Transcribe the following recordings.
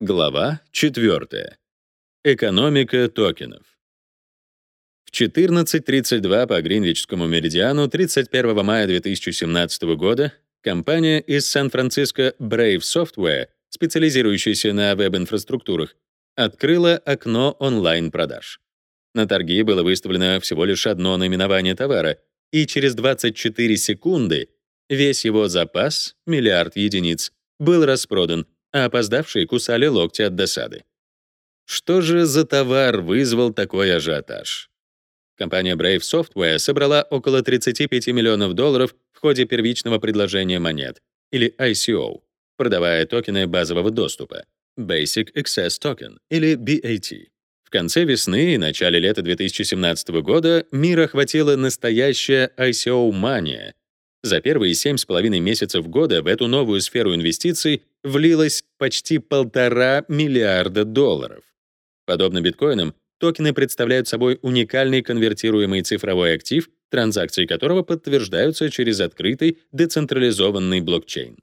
Глава 4. Экономика токенов. В 14.32 по Гринвичскому меридиану 31 мая 2017 года компания из Сан-Франциско Brave Software, специализирующаяся на веб-инфраструктурах, открыла окно онлайн-продаж. На торги было выставлено всего лишь одно наименование товара, и через 24 секунды весь его запас, миллиард единиц, был распродан, а опоздавшие кусали локти от досады. Что же за товар вызвал такой ажиотаж? Компания Brave Software собрала около 35 миллионов долларов в ходе первичного предложения монет, или ICO, продавая токены базового доступа, Basic Access Token, или BAT. В конце весны и начале лета 2017 года мир охватила настоящая ICO-мания — за первые семь с половиной месяцев года в эту новую сферу инвестиций влилось почти полтора миллиарда долларов. Подобно биткоинам, токены представляют собой уникальный конвертируемый цифровой актив, транзакции которого подтверждаются через открытый децентрализованный блокчейн.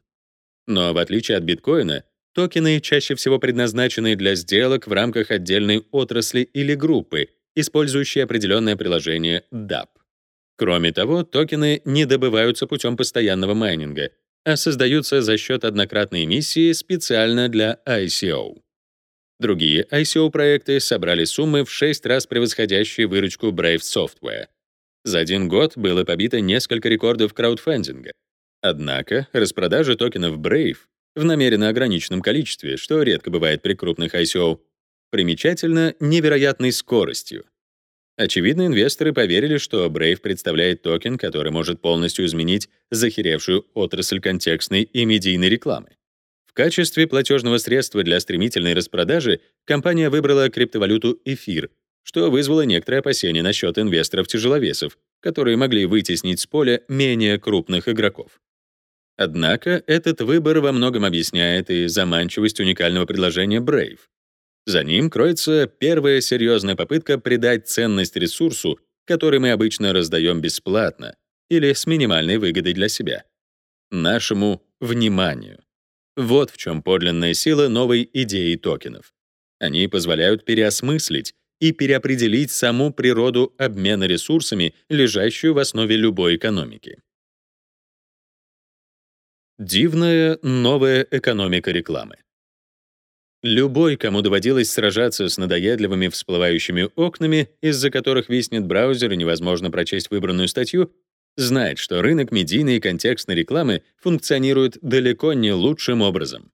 Но в отличие от биткоина, токены чаще всего предназначены для сделок в рамках отдельной отрасли или группы, использующей определенное приложение DApp. Кроме того, токены не добываются путем постоянного майнинга, а создаются за счет однократной эмиссии специально для ICO. Другие ICO-проекты собрали суммы в 6 раз превосходящие выручку Brave Software. За один год было побито несколько рекордов краудфандинга. Однако распродажа токенов Brave в намеренно ограниченном количестве, что редко бывает при крупных ICO, примечательно невероятной скоростью. Очевидно, инвесторы поверили, что Brave представляет токен, который может полностью изменить захеревшую отрасль контекстной и медийной рекламы. В качестве платежного средства для стремительной распродажи компания выбрала криптовалюту эфир, что вызвало некоторые опасения насчет инвесторов-тяжеловесов, которые могли вытеснить с поля менее крупных игроков. Однако этот выбор во многом объясняет и заманчивость уникального предложения Brave. За ним кроется первая серьезная попытка придать ценность ресурсу, который мы обычно раздаем бесплатно или с минимальной выгодой для себя. Нашему вниманию. Вот в чем подлинная сила новой идеи токенов. Они позволяют переосмыслить и переопределить саму природу обмена ресурсами, лежащую в основе любой экономики. Дивная новая экономика рекламы. Любой, кому доводилось сражаться с надоедливыми всплывающими окнами, из-за которых виснет браузер и невозможно прочесть выбранную статью, знает, что рынок медийной и контекстной рекламы функционирует далеко не лучшим образом.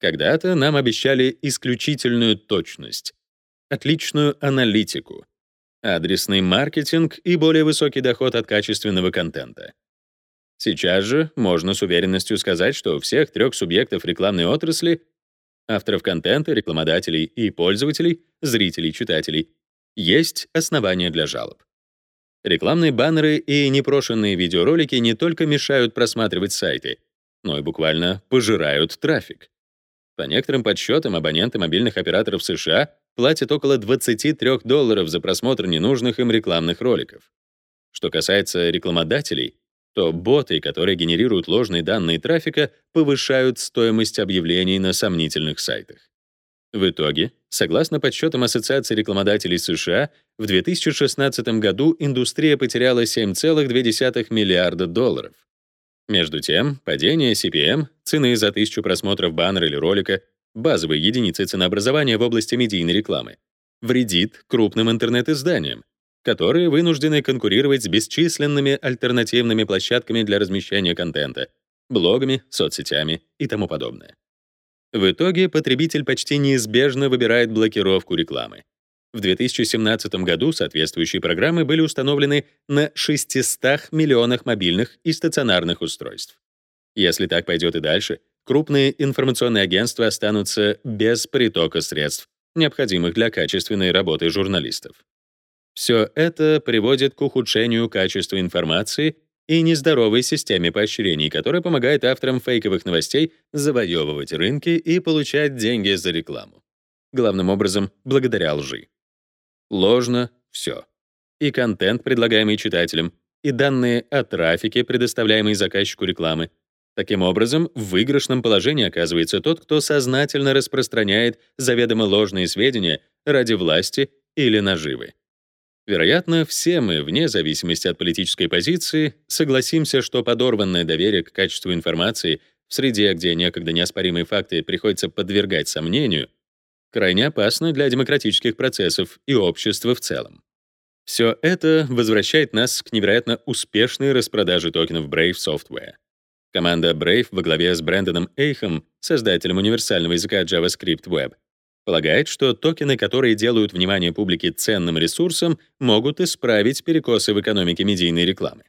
Когда-то нам обещали исключительную точность, отличную аналитику, адресный маркетинг и более высокий доход от качественного контента. Сейчас же можно с уверенностью сказать, что у всех трех субъектов рекламной отрасли авторов контента, рекламодателей и пользователей, зрителей, читателей, есть основания для жалоб. Рекламные баннеры и непрошенные видеоролики не только мешают просматривать сайты, но и буквально пожирают трафик. По некоторым подсчетам, абоненты мобильных операторов США платят около 23 долларов за просмотр ненужных им рекламных роликов. Что касается рекламодателей, то боты, которые генерируют ложные данные трафика, повышают стоимость объявлений на сомнительных сайтах. В итоге, согласно подсчетам Ассоциации рекламодателей США, в 2016 году индустрия потеряла 7,2 миллиарда долларов. Между тем, падение CPM, цены за тысячу просмотров баннера или ролика, базовой единицы ценообразования в области медийной рекламы, вредит крупным интернет-изданиям, которые вынуждены конкурировать с бесчисленными альтернативными площадками для размещения контента, блогами, соцсетями и тому подобное. В итоге потребитель почти неизбежно выбирает блокировку рекламы. В 2017 году соответствующие программы были установлены на 600 миллионах мобильных и стационарных устройств. Если так пойдет и дальше, крупные информационные агентства останутся без притока средств, необходимых для качественной работы журналистов. Все это приводит к ухудшению качества информации и нездоровой системе поощрений, которая помогает авторам фейковых новостей завоевывать рынки и получать деньги за рекламу. Главным образом, благодаря лжи. Ложно все. И контент, предлагаемый читателям, и данные о трафике, предоставляемой заказчику рекламы, Таким образом, в выигрышном положении оказывается тот, кто сознательно распространяет заведомо ложные сведения ради власти или наживы. Вероятно, все мы, вне зависимости от политической позиции, согласимся, что подорванное доверие к качеству информации в среде, где некогда неоспоримые факты приходится подвергать сомнению, крайне опасно для демократических процессов и общества в целом. Все это возвращает нас к невероятно успешной распродаже токенов Brave Software. Команда Brave во главе с Брэндоном Эйхом, создателем универсального языка JavaScript Web, полагает, что токены, которые делают внимание публики ценным ресурсом, могут исправить перекосы в экономике медийной рекламы.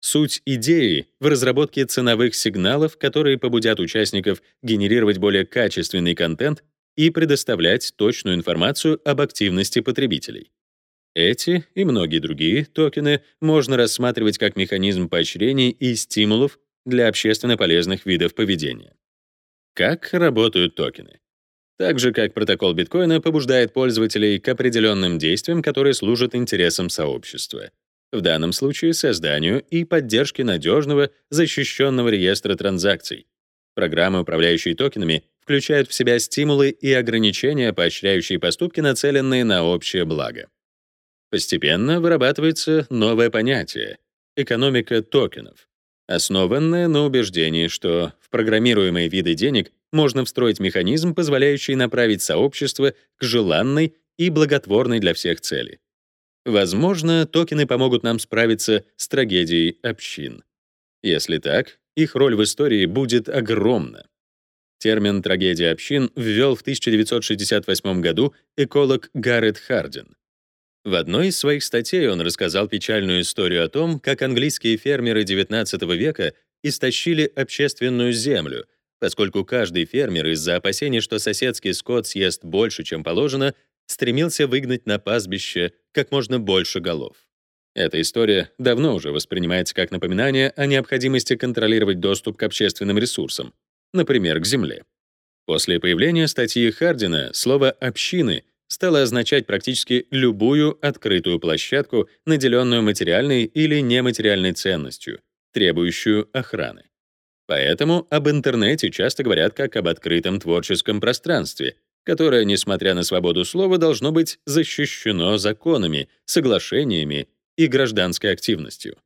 Суть идеи в разработке ценовых сигналов, которые побудят участников генерировать более качественный контент и предоставлять точную информацию об активности потребителей. Эти и многие другие токены можно рассматривать как механизм поощрений и стимулов для общественно полезных видов поведения. Как работают токены? Так же, как протокол биткоина побуждает пользователей к определенным действиям, которые служат интересам сообщества. В данном случае созданию и поддержке надежного, защищенного реестра транзакций. Программы, управляющие токенами, включают в себя стимулы и ограничения, поощряющие поступки, нацеленные на общее благо. Постепенно вырабатывается новое понятие — экономика токенов, основанная на убеждении, что в программируемые виды денег можно встроить механизм, позволяющий направить сообщество к желанной и благотворной для всех цели. Возможно, токены помогут нам справиться с трагедией общин. Если так, их роль в истории будет огромна. Термин «трагедия общин» ввел в 1968 году эколог Гаррет Хардин. В одной из своих статей он рассказал печальную историю о том, как английские фермеры XIX века истощили общественную землю, поскольку каждый фермер из-за опасений, что соседский скот съест больше, чем положено, стремился выгнать на пастбище как можно больше голов. Эта история давно уже воспринимается как напоминание о необходимости контролировать доступ к общественным ресурсам, например, к земле. После появления статьи Хардина слово «общины» стало означать практически любую открытую площадку, наделенную материальной или нематериальной ценностью, требующую охраны. Поэтому об интернете часто говорят как об открытом творческом пространстве, которое, несмотря на свободу слова, должно быть защищено законами, соглашениями и гражданской активностью.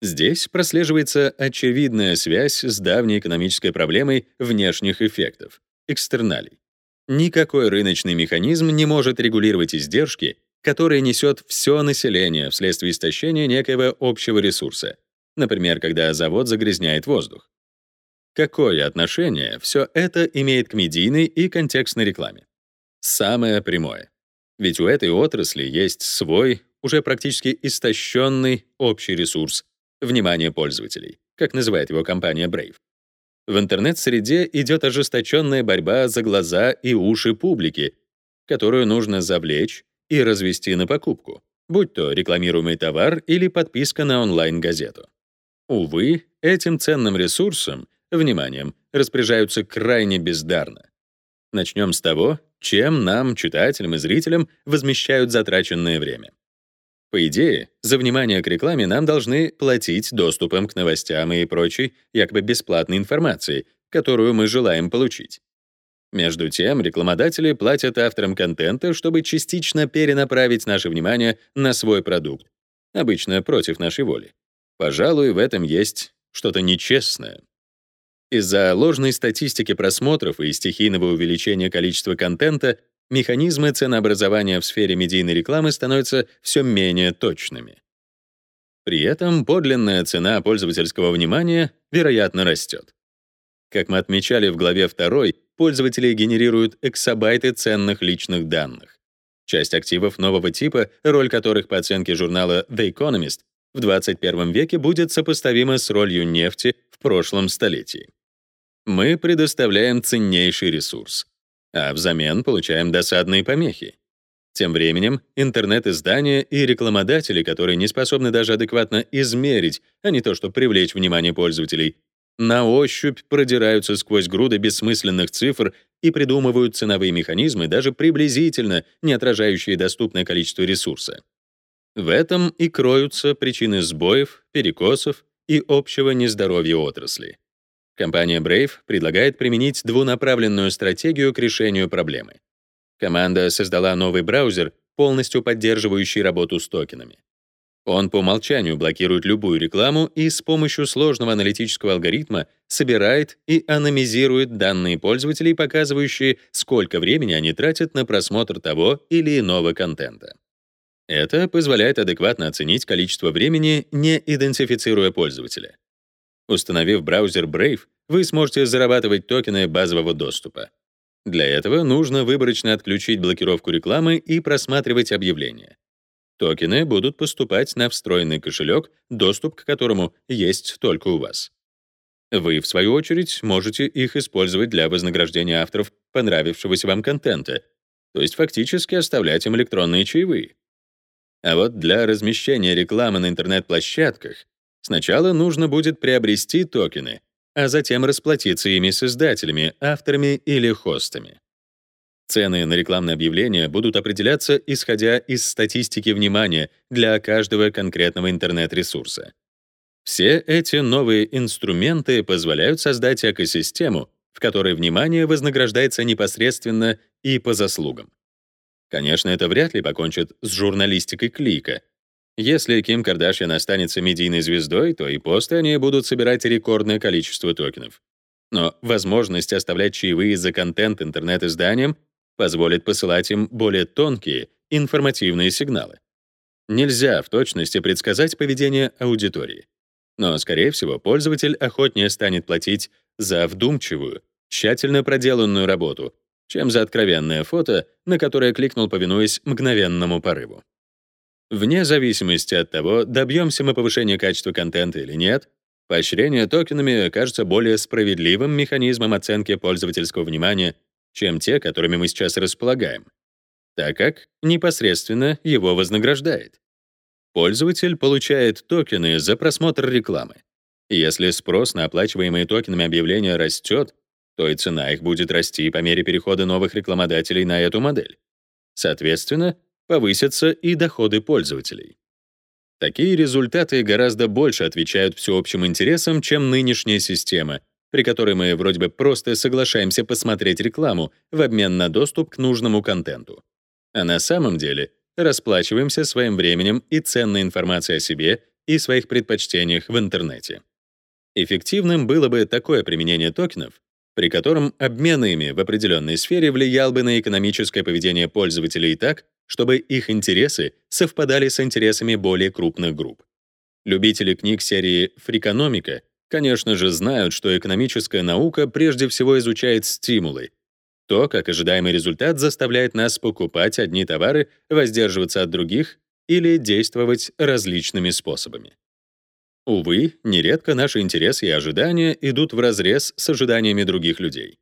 Здесь прослеживается очевидная связь с давней экономической проблемой внешних эффектов — экстерналей. Никакой рыночный механизм не может регулировать издержки, которые несет все население вследствие истощения некоего общего ресурса, например, когда завод загрязняет воздух. Какое отношение все это имеет к медийной и контекстной рекламе? Самое прямое. Ведь у этой отрасли есть свой, уже практически истощенный общий ресурс — внимание пользователей, как называет его компания Brave. В интернет-среде идет ожесточенная борьба за глаза и уши публики, которую нужно завлечь и развести на покупку, будь то рекламируемый товар или подписка на онлайн-газету. Увы, этим ценным ресурсом, вниманием, распоряжаются крайне бездарно. Начнем с того, чем нам, читателям и зрителям, возмещают затраченное время. По идее, за внимание к рекламе нам должны платить доступом к новостям и прочей якобы бесплатной информации, которую мы желаем получить. Между тем, рекламодатели платят авторам контента, чтобы частично перенаправить наше внимание на свой продукт, обычно против нашей воли. Пожалуй, в этом есть что-то нечестное. Из-за ложной статистики просмотров и стихийного увеличения количества контента механизмы ценообразования в сфере медийной рекламы становятся все менее точными. При этом подлинная цена пользовательского внимания, вероятно, растет. Как мы отмечали в главе 2, пользователи генерируют эксабайты ценных личных данных. Часть активов нового типа, роль которых по оценке журнала The Economist в 21 веке будет сопоставима с ролью нефти в прошлом столетии. Мы предоставляем ценнейший ресурс а взамен получаем досадные помехи. Тем временем интернет-издания и рекламодатели, которые не способны даже адекватно измерить, а не то что привлечь внимание пользователей, на ощупь продираются сквозь груды бессмысленных цифр и придумывают ценовые механизмы, даже приблизительно не отражающие доступное количество ресурса. В этом и кроются причины сбоев, перекосов и общего нездоровья отрасли. Компания Brave предлагает применить двунаправленную стратегию к решению проблемы. Команда создала новый браузер, полностью поддерживающий работу с токенами. Он по умолчанию блокирует любую рекламу и с помощью сложного аналитического алгоритма собирает и анонизирует данные пользователей, показывающие, сколько времени они тратят на просмотр того или иного контента. Это позволяет адекватно оценить количество времени, не идентифицируя пользователя. Установив браузер Brave, вы сможете зарабатывать токены базового доступа. Для этого нужно выборочно отключить блокировку рекламы и просматривать объявления. Токены будут поступать на встроенный кошелек, доступ к которому есть только у вас. Вы, в свою очередь, можете их использовать для вознаграждения авторов понравившегося вам контента, то есть фактически оставлять им электронные чаевые. А вот для размещения рекламы на интернет-площадках Сначала нужно будет приобрести токены, а затем расплатиться ими с издателями, авторами или хостами. Цены на рекламные объявления будут определяться исходя из статистики внимания для каждого конкретного интернет-ресурса. Все эти новые инструменты позволяют создать экосистему, в которой внимание вознаграждается непосредственно и по заслугам. Конечно, это вряд ли покончит с журналистикой клика, если Ким Кардашьян останется медийной звездой, то и после они будут собирать рекордное количество токенов. Но возможность оставлять чаевые за контент интернет-изданиям позволит посылать им более тонкие, информативные сигналы. Нельзя в точности предсказать поведение аудитории. Но, скорее всего, пользователь охотнее станет платить за вдумчивую, тщательно проделанную работу, чем за откровенное фото, на которое кликнул, повинуясь мгновенному порыву. Вне зависимости от того, добьемся мы повышения качества контента или нет, поощрение токенами кажется более справедливым механизмом оценки пользовательского внимания, чем те, которыми мы сейчас располагаем, так как непосредственно его вознаграждает. Пользователь получает токены за просмотр рекламы. если спрос на оплачиваемые токенами объявления растет, то и цена их будет расти по мере перехода новых рекламодателей на эту модель. Соответственно, повысятся и доходы пользователей. Такие результаты гораздо больше отвечают всеобщим интересам, чем нынешняя система, при которой мы вроде бы просто соглашаемся посмотреть рекламу в обмен на доступ к нужному контенту. А на самом деле расплачиваемся своим временем и ценной информацией о себе и своих предпочтениях в интернете. Эффективным было бы такое применение токенов, при котором обмен ими в определенной сфере влиял бы на экономическое поведение пользователей так, чтобы их интересы совпадали с интересами более крупных групп. Любители книг серии «Фрикономика» конечно же знают, что экономическая наука прежде всего изучает стимулы, то, как ожидаемый результат заставляет нас покупать одни товары, воздерживаться от других или действовать различными способами. Увы, нередко наши интересы и ожидания идут вразрез с ожиданиями других людей.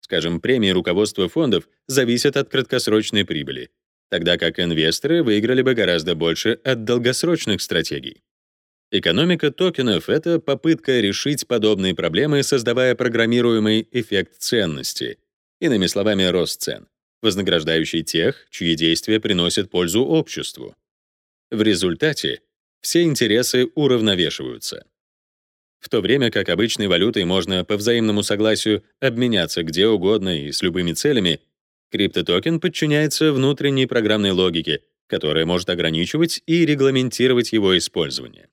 Скажем, премии руководства фондов зависят от краткосрочной прибыли, тогда как инвесторы выиграли бы гораздо больше от долгосрочных стратегий. Экономика токенов — это попытка решить подобные проблемы, создавая программируемый эффект ценности, иными словами, рост цен, вознаграждающий тех, чьи действия приносят пользу обществу. В результате все интересы уравновешиваются. В то время как обычной валютой можно по взаимному согласию обменяться где угодно и с любыми целями, Криптотокен подчиняется внутренней программной логике, которая может ограничивать и регламентировать его использование.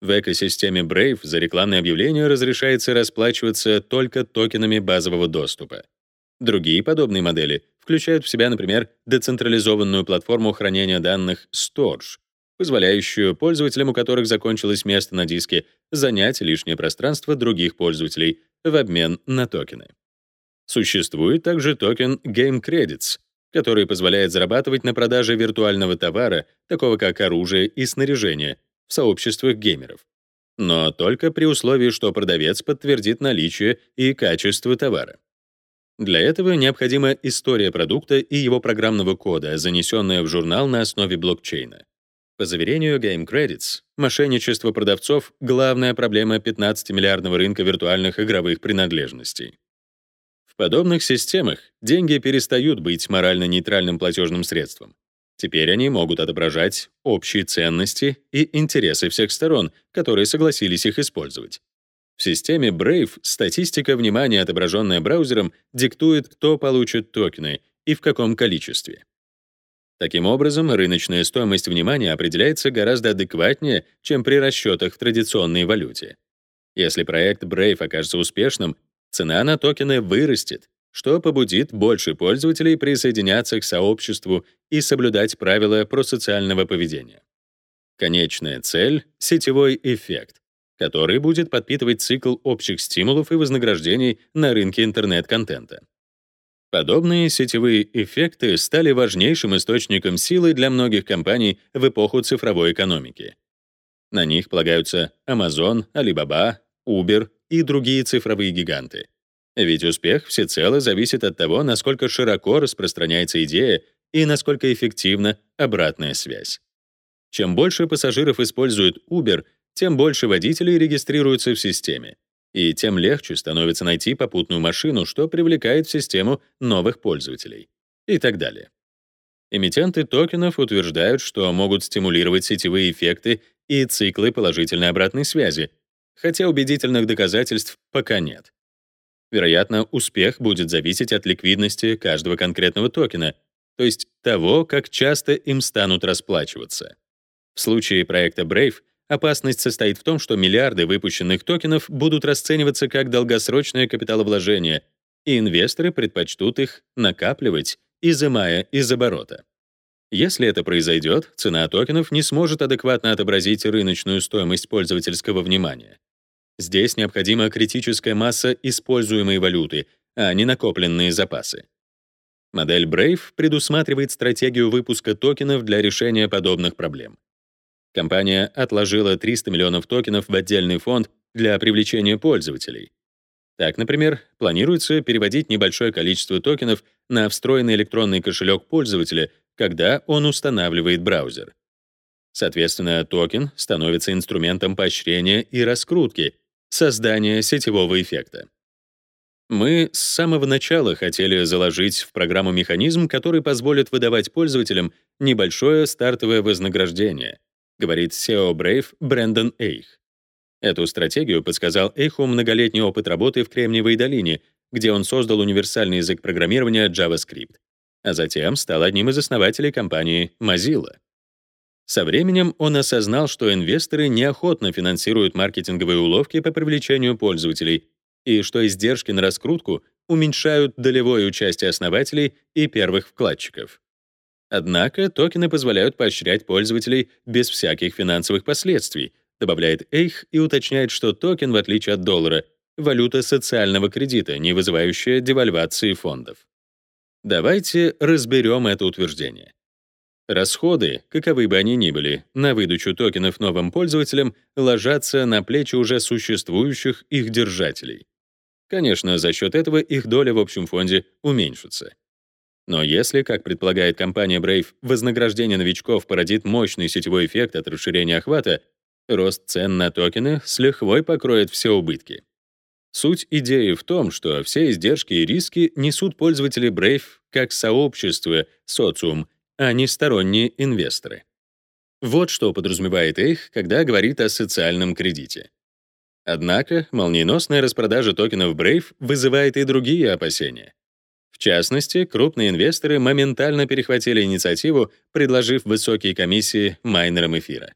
В экосистеме Brave за рекламные объявления разрешается расплачиваться только токенами базового доступа. Другие подобные модели включают в себя, например, децентрализованную платформу хранения данных Storage, позволяющую пользователям, у которых закончилось место на диске, занять лишнее пространство других пользователей в обмен на токены. Существует также токен Game Credits, который позволяет зарабатывать на продаже виртуального товара, такого как оружие и снаряжение, в сообществах геймеров. Но только при условии, что продавец подтвердит наличие и качество товара. Для этого необходима история продукта и его программного кода, занесенная в журнал на основе блокчейна. По заверению Game Credits, мошенничество продавцов — главная проблема 15-миллиардного рынка виртуальных игровых принадлежностей. В подобных системах деньги перестают быть морально-нейтральным платежным средством. Теперь они могут отображать общие ценности и интересы всех сторон, которые согласились их использовать. В системе Brave статистика внимания, отображенная браузером, диктует, кто получит токены и в каком количестве. Таким образом, рыночная стоимость внимания определяется гораздо адекватнее, чем при расчетах в традиционной валюте. Если проект Brave окажется успешным, цена на токены вырастет, что побудит больше пользователей присоединяться к сообществу и соблюдать правила просоциального поведения. Конечная цель — сетевой эффект, который будет подпитывать цикл общих стимулов и вознаграждений на рынке интернет-контента. Подобные сетевые эффекты стали важнейшим источником силы для многих компаний в эпоху цифровой экономики. На них полагаются Amazon, Alibaba, Uber и другие цифровые гиганты. Ведь успех всецело зависит от того, насколько широко распространяется идея и насколько эффективна обратная связь. Чем больше пассажиров используют Uber, тем больше водителей регистрируются в системе, и тем легче становится найти попутную машину, что привлекает в систему новых пользователей и так далее. Эмитенты токенов утверждают, что могут стимулировать сетевые эффекты и циклы положительной обратной связи, хотя убедительных доказательств пока нет. Вероятно, успех будет зависеть от ликвидности каждого конкретного токена, то есть того, как часто им станут расплачиваться. В случае проекта Brave опасность состоит в том, что миллиарды выпущенных токенов будут расцениваться как долгосрочное капиталовложение, и инвесторы предпочтут их накапливать, изымая из оборота. Если это произойдет, цена токенов не сможет адекватно отобразить рыночную стоимость пользовательского внимания. Здесь необходима критическая масса используемой валюты, а не накопленные запасы. Модель Brave предусматривает стратегию выпуска токенов для решения подобных проблем. Компания отложила 300 миллионов токенов в отдельный фонд для привлечения пользователей. Так, например, планируется переводить небольшое количество токенов на встроенный электронный кошелек пользователя, когда он устанавливает браузер. Соответственно, токен становится инструментом поощрения и раскрутки, создания сетевого эффекта. Мы с самого начала хотели заложить в программу механизм, который позволит выдавать пользователям небольшое стартовое вознаграждение, говорит SEO Brave Брэндон Эйх. Эту стратегию подсказал Эйху многолетний опыт работы в Кремниевой долине, где он создал универсальный язык программирования JavaScript, а затем стал одним из основателей компании Mozilla. Со временем он осознал, что инвесторы неохотно финансируют маркетинговые уловки по привлечению пользователей и что издержки на раскрутку уменьшают долевое участие основателей и первых вкладчиков. Однако токены позволяют поощрять пользователей без всяких финансовых последствий, добавляет Эйх и уточняет, что токен, в отличие от доллара, валюта социального кредита, не вызывающая девальвации фондов. Давайте разберем это утверждение. Расходы, каковы бы они ни были, на выдачу токенов новым пользователям ложатся на плечи уже существующих их держателей. Конечно, за счет этого их доля в общем фонде уменьшится. Но если, как предполагает компания Brave, вознаграждение новичков породит мощный сетевой эффект от расширения охвата, рост цен на токены с лихвой покроет все убытки. Суть идеи в том, что все издержки и риски несут пользователи Brave как сообщество, социум, а не сторонние инвесторы. Вот что подразумевает их, когда говорит о социальном кредите. Однако молниеносная распродажа токенов Brave вызывает и другие опасения. В частности, крупные инвесторы моментально перехватили инициативу, предложив высокие комиссии майнерам эфира.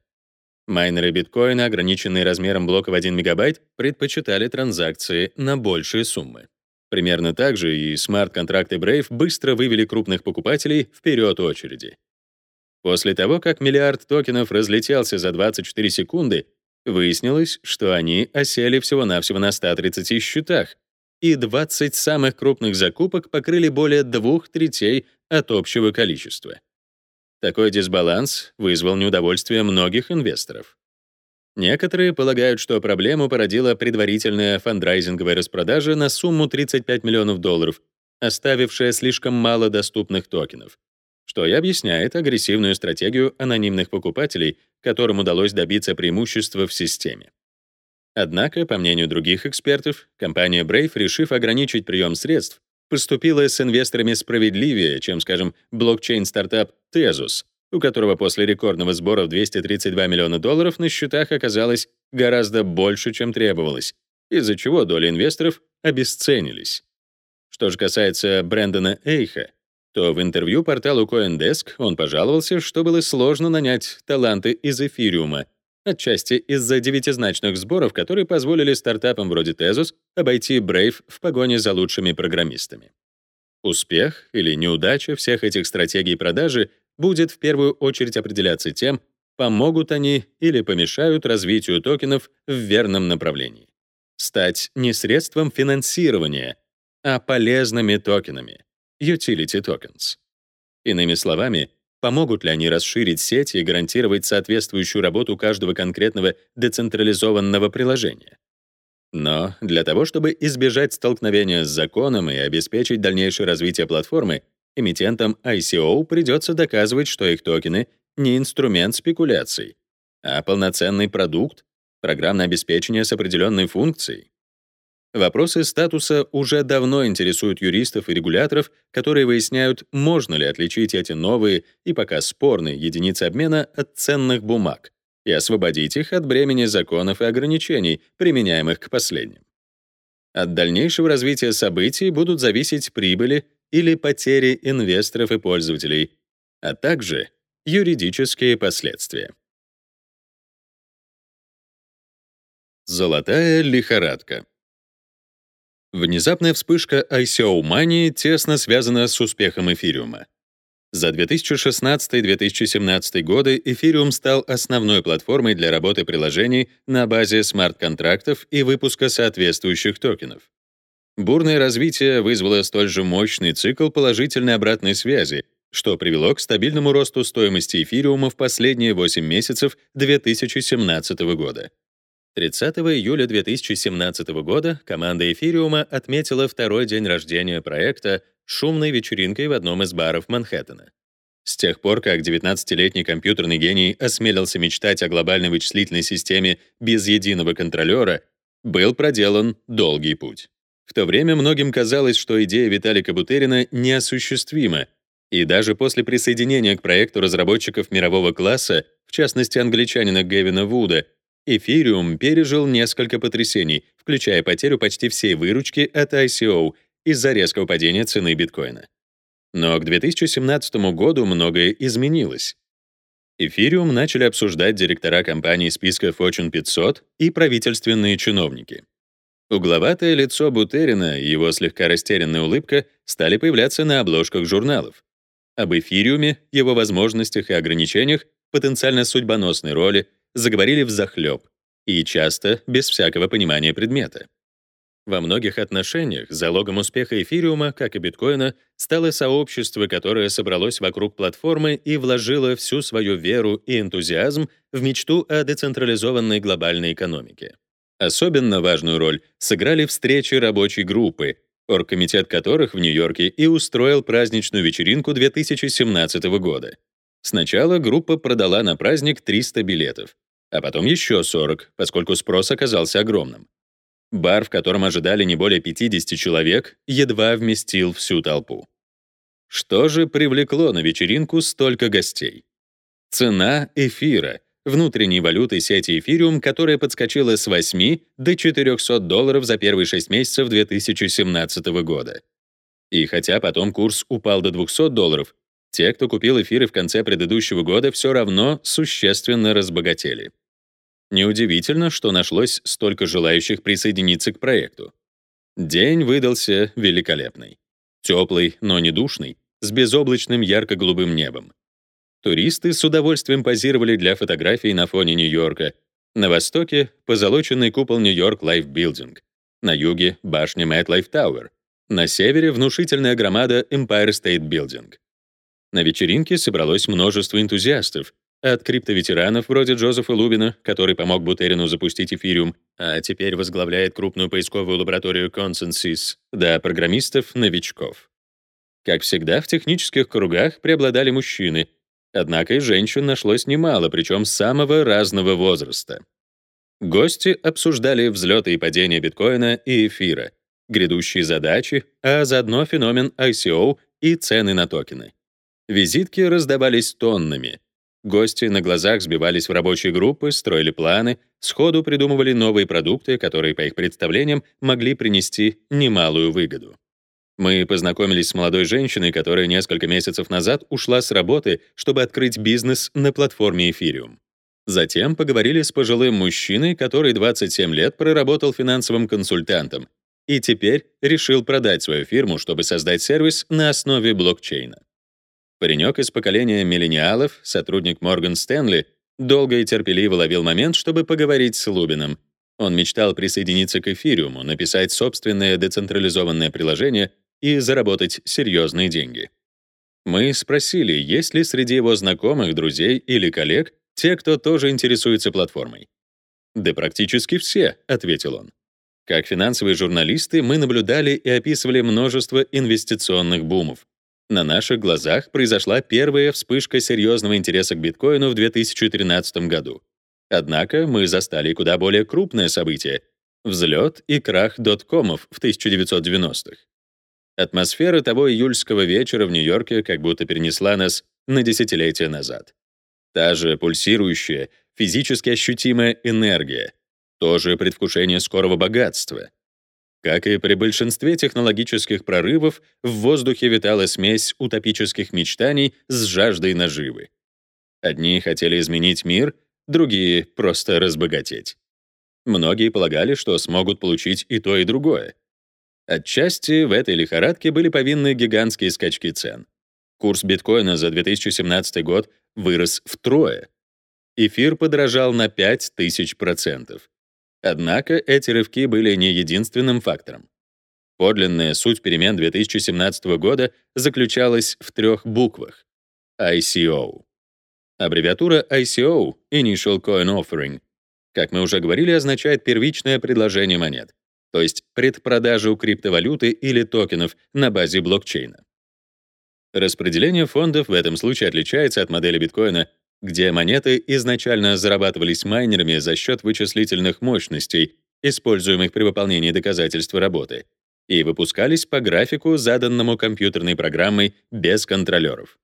Майнеры биткоина, ограниченные размером блока в 1 мегабайт, предпочитали транзакции на большие суммы. Примерно так же и смарт-контракты Brave быстро вывели крупных покупателей вперед очереди. После того, как миллиард токенов разлетелся за 24 секунды, выяснилось, что они осели всего-навсего на 130 счетах, и 20 самых крупных закупок покрыли более двух третей от общего количества. Такой дисбаланс вызвал неудовольствие многих инвесторов. Некоторые полагают, что проблему породила предварительная фандрайзинговая распродажа на сумму 35 миллионов долларов, оставившая слишком мало доступных токенов, что и объясняет агрессивную стратегию анонимных покупателей, которым удалось добиться преимущества в системе. Однако, по мнению других экспертов, компания Brave, решив ограничить прием средств, поступила с инвесторами справедливее, чем, скажем, блокчейн-стартап Tezos, у которого после рекордного сбора в 232 миллиона долларов на счетах оказалось гораздо больше, чем требовалось, из-за чего доли инвесторов обесценились. Что же касается Брэндона Эйха, то в интервью порталу CoinDesk он пожаловался, что было сложно нанять таланты из эфириума, отчасти из-за девятизначных сборов, которые позволили стартапам вроде Tezos обойти Brave в погоне за лучшими программистами. Успех или неудача всех этих стратегий продажи будет в первую очередь определяться тем, помогут они или помешают развитию токенов в верном направлении. Стать не средством финансирования, а полезными токенами — utility tokens. Иными словами, помогут ли они расширить сеть и гарантировать соответствующую работу каждого конкретного децентрализованного приложения? Но для того, чтобы избежать столкновения с законом и обеспечить дальнейшее развитие платформы, эмитентам ICO придется доказывать, что их токены не инструмент спекуляций, а полноценный продукт, программное обеспечение с определенной функцией. Вопросы статуса уже давно интересуют юристов и регуляторов, которые выясняют, можно ли отличить эти новые и пока спорные единицы обмена от ценных бумаг и освободить их от бремени законов и ограничений, применяемых к последним. От дальнейшего развития событий будут зависеть прибыли или потери инвесторов и пользователей, а также юридические последствия. Золотая лихорадка. Внезапная вспышка ICO мании тесно связана с успехом эфириума. За 2016-2017 годы эфириум стал основной платформой для работы приложений на базе смарт-контрактов и выпуска соответствующих токенов. Бурное развитие вызвало столь же мощный цикл положительной обратной связи, что привело к стабильному росту стоимости эфириума в последние 8 месяцев 2017 года. 30 июля 2017 года команда Эфириума отметила второй день рождения проекта шумной вечеринкой в одном из баров Манхэттена. С тех пор, как 19-летний компьютерный гений осмелился мечтать о глобальной вычислительной системе без единого контролера, был проделан долгий путь. В то время многим казалось, что идея Виталика Бутерина неосуществима, и даже после присоединения к проекту разработчиков мирового класса, в частности англичанина Гевина Вуда, Эфириум пережил несколько потрясений, включая потерю почти всей выручки от ICO из-за резкого падения цены биткоина. Но к 2017 году многое изменилось. Эфириум начали обсуждать директора компаний списка Fortune 500 и правительственные чиновники. Угловатое лицо Бутерина и его слегка растерянная улыбка стали появляться на обложках журналов. Об эфириуме, его возможностях и ограничениях, потенциально судьбоносной роли заговорили взахлёб и часто без всякого понимания предмета. Во многих отношениях залогом успеха эфириума, как и биткоина, стало сообщество, которое собралось вокруг платформы и вложило всю свою веру и энтузиазм в мечту о децентрализованной глобальной экономике. Особенно важную роль сыграли встречи рабочей группы, оргкомитет которых в Нью-Йорке и устроил праздничную вечеринку 2017 года. Сначала группа продала на праздник 300 билетов, а потом еще 40, поскольку спрос оказался огромным. Бар, в котором ожидали не более 50 человек, едва вместил всю толпу. Что же привлекло на вечеринку столько гостей? Цена эфира, внутренней валюты сети Ethereum, которая подскочила с 8 до 400 долларов за первые 6 месяцев 2017 года. И хотя потом курс упал до 200 долларов, те, кто купил эфиры в конце предыдущего года, все равно существенно разбогатели. Неудивительно, что нашлось столько желающих присоединиться к проекту. День выдался великолепный. Теплый, но не душный, с безоблачным ярко-голубым небом. Туристы с удовольствием позировали для фотографий на фоне Нью-Йорка. На востоке — позолоченный купол New York Life Building. На юге — башня MetLife Tower. На севере — внушительная громада Empire State Building. На вечеринке собралось множество энтузиастов, от криптоветеранов вроде Джозефа Лубина, который помог Бутерину запустить эфириум, а теперь возглавляет крупную поисковую лабораторию Consensys, до программистов-новичков. Как всегда, в технических кругах преобладали мужчины, однако и женщин нашлось немало, причем самого разного возраста. Гости обсуждали взлеты и падения биткоина и эфира, грядущие задачи, а заодно феномен ICO и цены на токены. Визитки раздавались тоннами. Гости на глазах сбивались в рабочие группы, строили планы, сходу придумывали новые продукты, которые, по их представлениям, могли принести немалую выгоду. Мы познакомились с молодой женщиной, которая несколько месяцев назад ушла с работы, чтобы открыть бизнес на платформе Ethereum. Затем поговорили с пожилым мужчиной, который 27 лет проработал финансовым консультантом и теперь решил продать свою фирму, чтобы создать сервис на основе блокчейна. Паренек из поколения миллениалов, сотрудник Морган Стэнли, долго и терпеливо ловил момент, чтобы поговорить с Лубином. Он мечтал присоединиться к эфириуму, написать собственное децентрализованное приложение и заработать серьезные деньги. Мы спросили, есть ли среди его знакомых, друзей или коллег те, кто тоже интересуется платформой. «Да практически все», — ответил он. Как финансовые журналисты мы наблюдали и описывали множество инвестиционных бумов, на наших глазах произошла первая вспышка серьезного интереса к биткоину в 2013 году. Однако мы застали куда более крупное событие — взлет и крах доткомов в 1990-х. Атмосфера того июльского вечера в Нью-Йорке как будто перенесла нас на десятилетия назад. Та же пульсирующая, физически ощутимая энергия, то же предвкушение скорого богатства — как и при большинстве технологических прорывов, в воздухе витала смесь утопических мечтаний с жаждой наживы. Одни хотели изменить мир, другие — просто разбогатеть. Многие полагали, что смогут получить и то, и другое. Отчасти в этой лихорадке были повинны гигантские скачки цен. Курс биткоина за 2017 год вырос втрое. Эфир подорожал на 5000%. Однако эти рывки были не единственным фактором. Подлинная суть перемен 2017 года заключалась в трех буквах — ICO. Аббревиатура ICO — Initial Coin Offering, как мы уже говорили, означает первичное предложение монет, то есть предпродажу криптовалюты или токенов на базе блокчейна. Распределение фондов в этом случае отличается от модели биткоина — где монеты изначально зарабатывались майнерами за счет вычислительных мощностей, используемых при выполнении доказательства работы, и выпускались по графику, заданному компьютерной программой без контролеров.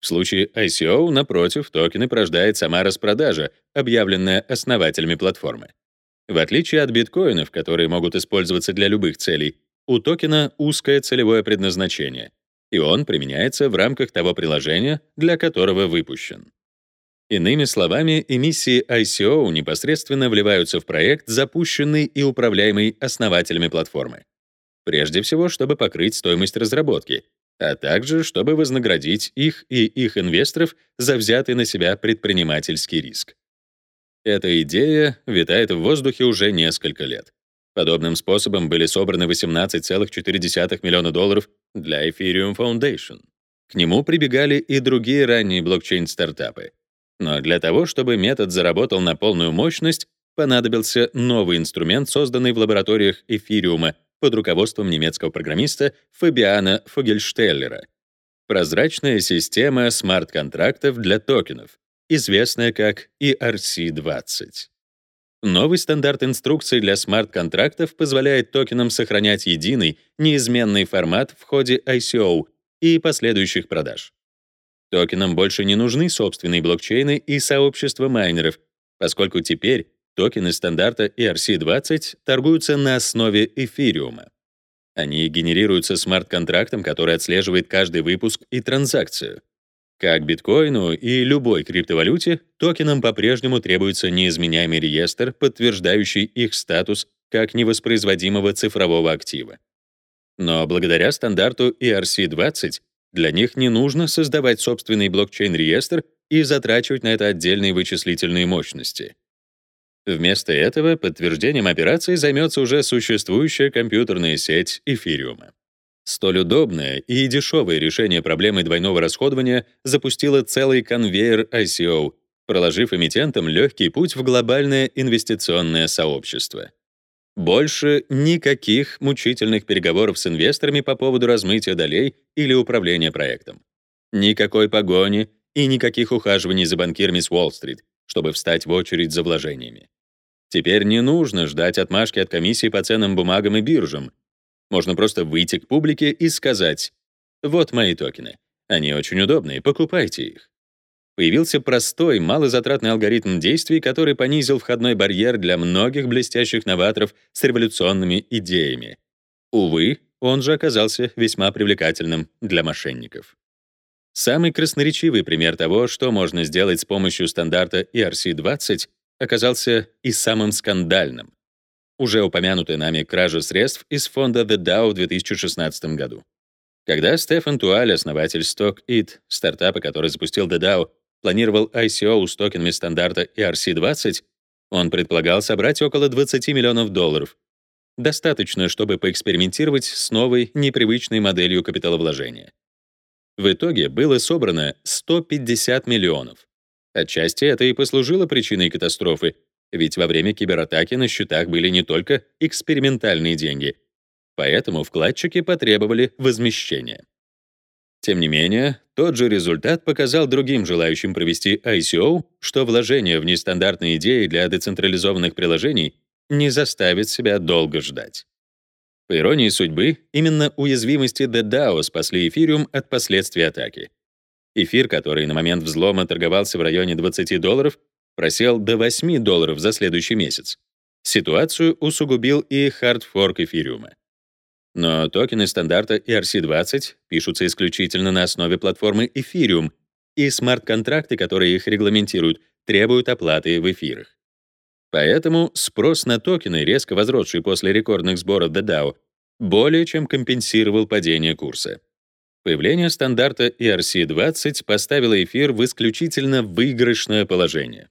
В случае ICO, напротив, токены порождает сама распродажа, объявленная основателями платформы. В отличие от биткоинов, которые могут использоваться для любых целей, у токена узкое целевое предназначение, и он применяется в рамках того приложения, для которого выпущен. Иными словами, эмиссии ICO непосредственно вливаются в проект, запущенный и управляемый основателями платформы. Прежде всего, чтобы покрыть стоимость разработки, а также чтобы вознаградить их и их инвесторов за взятый на себя предпринимательский риск. Эта идея витает в воздухе уже несколько лет. Подобным способом были собраны 18,4 миллиона долларов для Ethereum Foundation. К нему прибегали и другие ранние блокчейн-стартапы — но для того, чтобы метод заработал на полную мощность, понадобился новый инструмент, созданный в лабораториях эфириума под руководством немецкого программиста Фабиана Фогельштеллера. Прозрачная система смарт-контрактов для токенов, известная как ERC-20. Новый стандарт инструкций для смарт-контрактов позволяет токенам сохранять единый, неизменный формат в ходе ICO и последующих продаж. Токенам больше не нужны собственные блокчейны и сообщества майнеров, поскольку теперь токены стандарта ERC-20 торгуются на основе эфириума. Они генерируются смарт-контрактом, который отслеживает каждый выпуск и транзакцию. Как биткоину и любой криптовалюте, токенам по-прежнему требуется неизменяемый реестр, подтверждающий их статус как невоспроизводимого цифрового актива. Но благодаря стандарту ERC-20 для них не нужно создавать собственный блокчейн-реестр и затрачивать на это отдельные вычислительные мощности. Вместо этого подтверждением операции займется уже существующая компьютерная сеть эфириума. Столь удобное и дешевое решение проблемы двойного расходования запустило целый конвейер ICO, проложив эмитентам легкий путь в глобальное инвестиционное сообщество. Больше никаких мучительных переговоров с инвесторами по поводу размытия долей или управления проектом. Никакой погони и никаких ухаживаний за банкирами с Уолл-стрит, чтобы встать в очередь за вложениями. Теперь не нужно ждать отмашки от комиссии по ценным бумагам и биржам. Можно просто выйти к публике и сказать: "Вот мои токены. Они очень удобные, покупайте их". Появился простой, малозатратный алгоритм действий, который понизил входной барьер для многих блестящих новаторов с революционными идеями. Увы, он же оказался весьма привлекательным для мошенников. Самый красноречивый пример того, что можно сделать с помощью стандарта ERC-20, оказался и самым скандальным. Уже упомянутая нами кража средств из фонда The Dow в 2016 году. Когда Стефан Туаль, основатель StockIt, стартапа, который запустил The Dow, планировал ICO с токенами стандарта ERC-20, он предполагал собрать около 20 миллионов долларов. Достаточно, чтобы поэкспериментировать с новой, непривычной моделью капиталовложения. В итоге было собрано 150 миллионов. Отчасти это и послужило причиной катастрофы, ведь во время кибератаки на счетах были не только экспериментальные деньги, поэтому вкладчики потребовали возмещения. Тем не менее, тот же результат показал другим желающим провести ICO, что вложение в нестандартные идеи для децентрализованных приложений не заставит себя долго ждать. По иронии судьбы, именно уязвимости DDAO спасли эфириум от последствий атаки. Эфир, который на момент взлома торговался в районе 20 долларов, просел до 8 долларов за следующий месяц. Ситуацию усугубил и хардфорк эфириума. Но токены стандарта ERC-20 пишутся исключительно на основе платформы Ethereum, и смарт-контракты, которые их регламентируют, требуют оплаты в эфирах. Поэтому спрос на токены, резко возросший после рекордных сборов DAO, более чем компенсировал падение курса. Появление стандарта ERC-20 поставило эфир в исключительно выигрышное положение.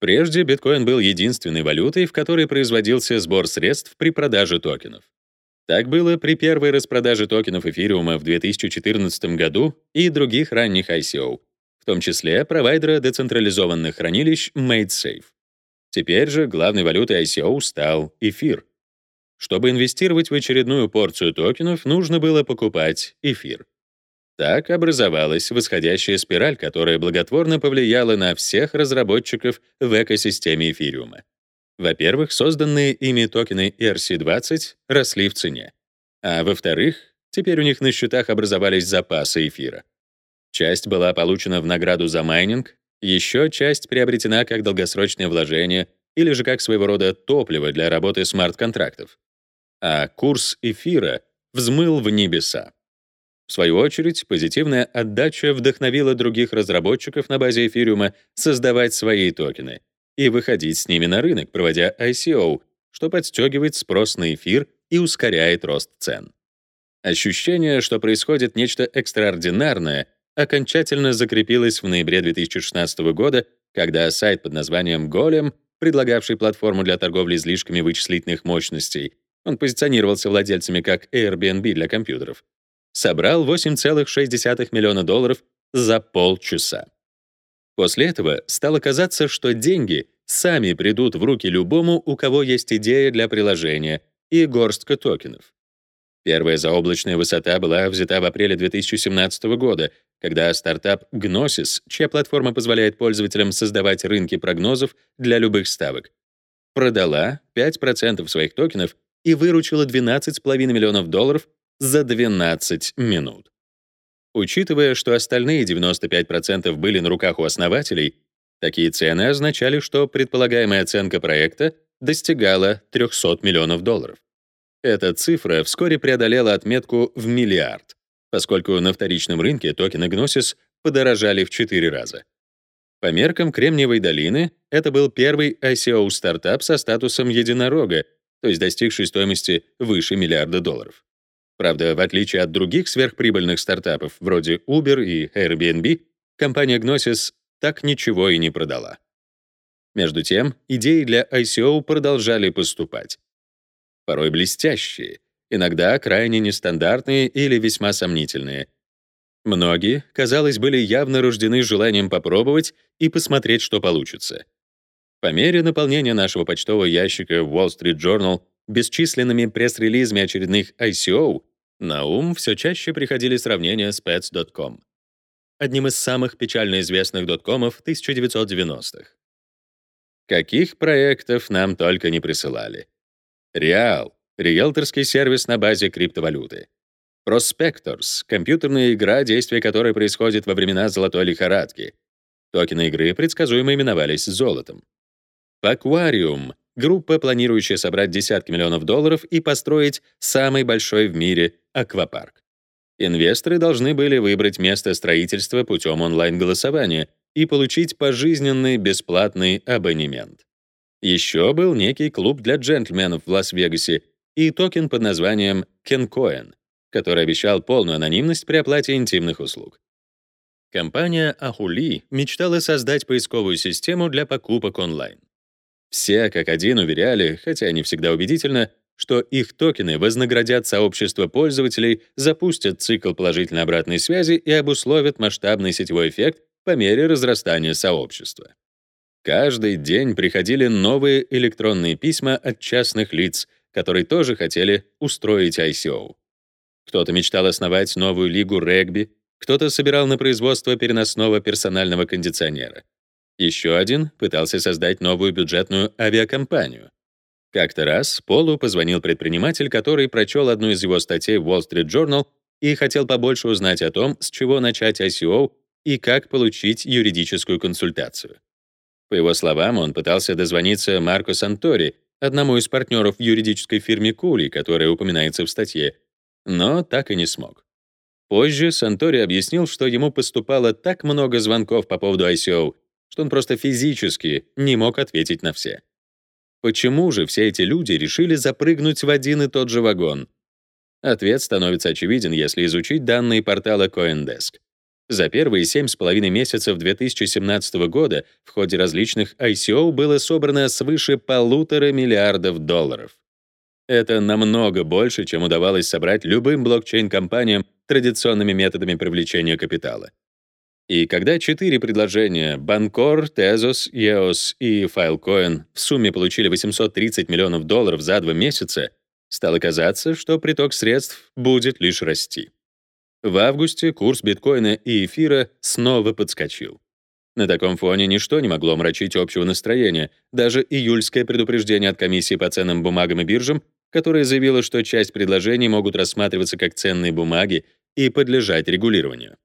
Прежде биткоин был единственной валютой, в которой производился сбор средств при продаже токенов. Так было при первой распродаже токенов эфириума в 2014 году и других ранних ICO, в том числе провайдера децентрализованных хранилищ MadeSafe. Теперь же главной валютой ICO стал эфир. Чтобы инвестировать в очередную порцию токенов, нужно было покупать эфир. Так образовалась восходящая спираль, которая благотворно повлияла на всех разработчиков в экосистеме эфириума. Во-первых, созданные ими токены ERC-20 росли в цене. А во-вторых, теперь у них на счетах образовались запасы эфира. Часть была получена в награду за майнинг, еще часть приобретена как долгосрочное вложение или же как своего рода топливо для работы смарт-контрактов. А курс эфира взмыл в небеса. В свою очередь, позитивная отдача вдохновила других разработчиков на базе эфириума создавать свои токены — и выходить с ними на рынок, проводя ICO, что подстегивает спрос на эфир и ускоряет рост цен. Ощущение, что происходит нечто экстраординарное, окончательно закрепилось в ноябре 2016 года, когда сайт под названием Golem, предлагавший платформу для торговли излишками вычислительных мощностей, он позиционировался владельцами как Airbnb для компьютеров, собрал 8,6 миллиона долларов за полчаса. После этого стало казаться, что деньги сами придут в руки любому, у кого есть идея для приложения и горстка токенов. Первая заоблачная высота была взята в апреле 2017 года, когда стартап Gnosis, чья платформа позволяет пользователям создавать рынки прогнозов для любых ставок, продала 5% своих токенов и выручила 12,5 миллионов долларов за 12 минут. Учитывая, что остальные 95% были на руках у основателей, такие цены означали, что предполагаемая оценка проекта достигала 300 миллионов долларов. Эта цифра вскоре преодолела отметку в миллиард, поскольку на вторичном рынке токены Gnosis подорожали в 4 раза. По меркам Кремниевой долины, это был первый ICO-стартап со статусом единорога, то есть достигший стоимости выше миллиарда долларов. Правда, в отличие от других сверхприбыльных стартапов, вроде Uber и Airbnb, компания Gnosis так ничего и не продала. Между тем, идеи для ICO продолжали поступать. Порой блестящие, иногда крайне нестандартные или весьма сомнительные. Многие, казалось, были явно рождены желанием попробовать и посмотреть, что получится. По мере наполнения нашего почтового ящика в Wall Street Journal бесчисленными пресс-релизами очередных ICO, на ум все чаще приходили сравнения с Pets.com, одним из самых печально известных доткомов 1990-х. Каких проектов нам только не присылали. Реал — риэлторский сервис на базе криптовалюты. Prospectors — компьютерная игра, действие которой происходит во времена золотой лихорадки. Токены игры предсказуемо именовались золотом. Паквариум — группа, планирующая собрать десятки миллионов долларов и построить самый большой в мире аквапарк. Инвесторы должны были выбрать место строительства путем онлайн-голосования и получить пожизненный бесплатный абонемент. Еще был некий клуб для джентльменов в Лас-Вегасе и токен под названием KenCoin, который обещал полную анонимность при оплате интимных услуг. Компания Ahoolee мечтала создать поисковую систему для покупок онлайн. Все как один уверяли, хотя не всегда убедительно, что их токены вознаградят сообщество пользователей, запустят цикл положительной обратной связи и обусловят масштабный сетевой эффект по мере разрастания сообщества. Каждый день приходили новые электронные письма от частных лиц, которые тоже хотели устроить ICO. Кто-то мечтал основать новую лигу регби, кто-то собирал на производство переносного персонального кондиционера. Еще один пытался создать новую бюджетную авиакомпанию. Как-то раз Полу позвонил предприниматель, который прочел одну из его статей в Wall Street Journal и хотел побольше узнать о том, с чего начать ICO и как получить юридическую консультацию. По его словам, он пытался дозвониться Марко Сантори, одному из партнеров в юридической фирме Кули, которая упоминается в статье, но так и не смог. Позже Сантори объяснил, что ему поступало так много звонков по поводу ICO, что он просто физически не мог ответить на все. Почему же все эти люди решили запрыгнуть в один и тот же вагон? Ответ становится очевиден, если изучить данные портала CoinDesk. За первые 7,5 месяцев 2017 года в ходе различных ICO было собрано свыше полутора миллиардов долларов. Это намного больше, чем удавалось собрать любым блокчейн-компаниям традиционными методами привлечения капитала. И когда четыре предложения Bancor, Tezos, EOS и Filecoin в сумме получили 830 миллионов долларов за два месяца, стало казаться, что приток средств будет лишь расти. В августе курс биткоина и эфира снова подскочил. На таком фоне ничто не могло омрачить общего настроения, даже июльское предупреждение от комиссии по ценным бумагам и биржам, которая заявила, что часть предложений могут рассматриваться как ценные бумаги и подлежать регулированию.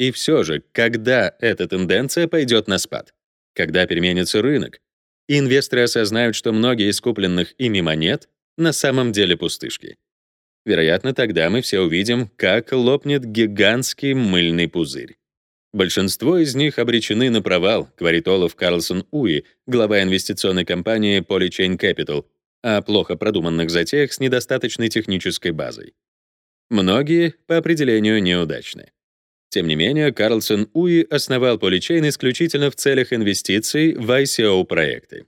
И все же, когда эта тенденция пойдет на спад? Когда переменится рынок? И инвесторы осознают, что многие из купленных ими монет на самом деле пустышки. Вероятно, тогда мы все увидим, как лопнет гигантский мыльный пузырь. Большинство из них обречены на провал, говорит Олаф Карлсон Уи, глава инвестиционной компании Polychain Capital, о плохо продуманных затеях с недостаточной технической базой. Многие, по определению, неудачны. Тем не менее, Карлсон Уи основал Polychain исключительно в целях инвестиций в ICO-проекты.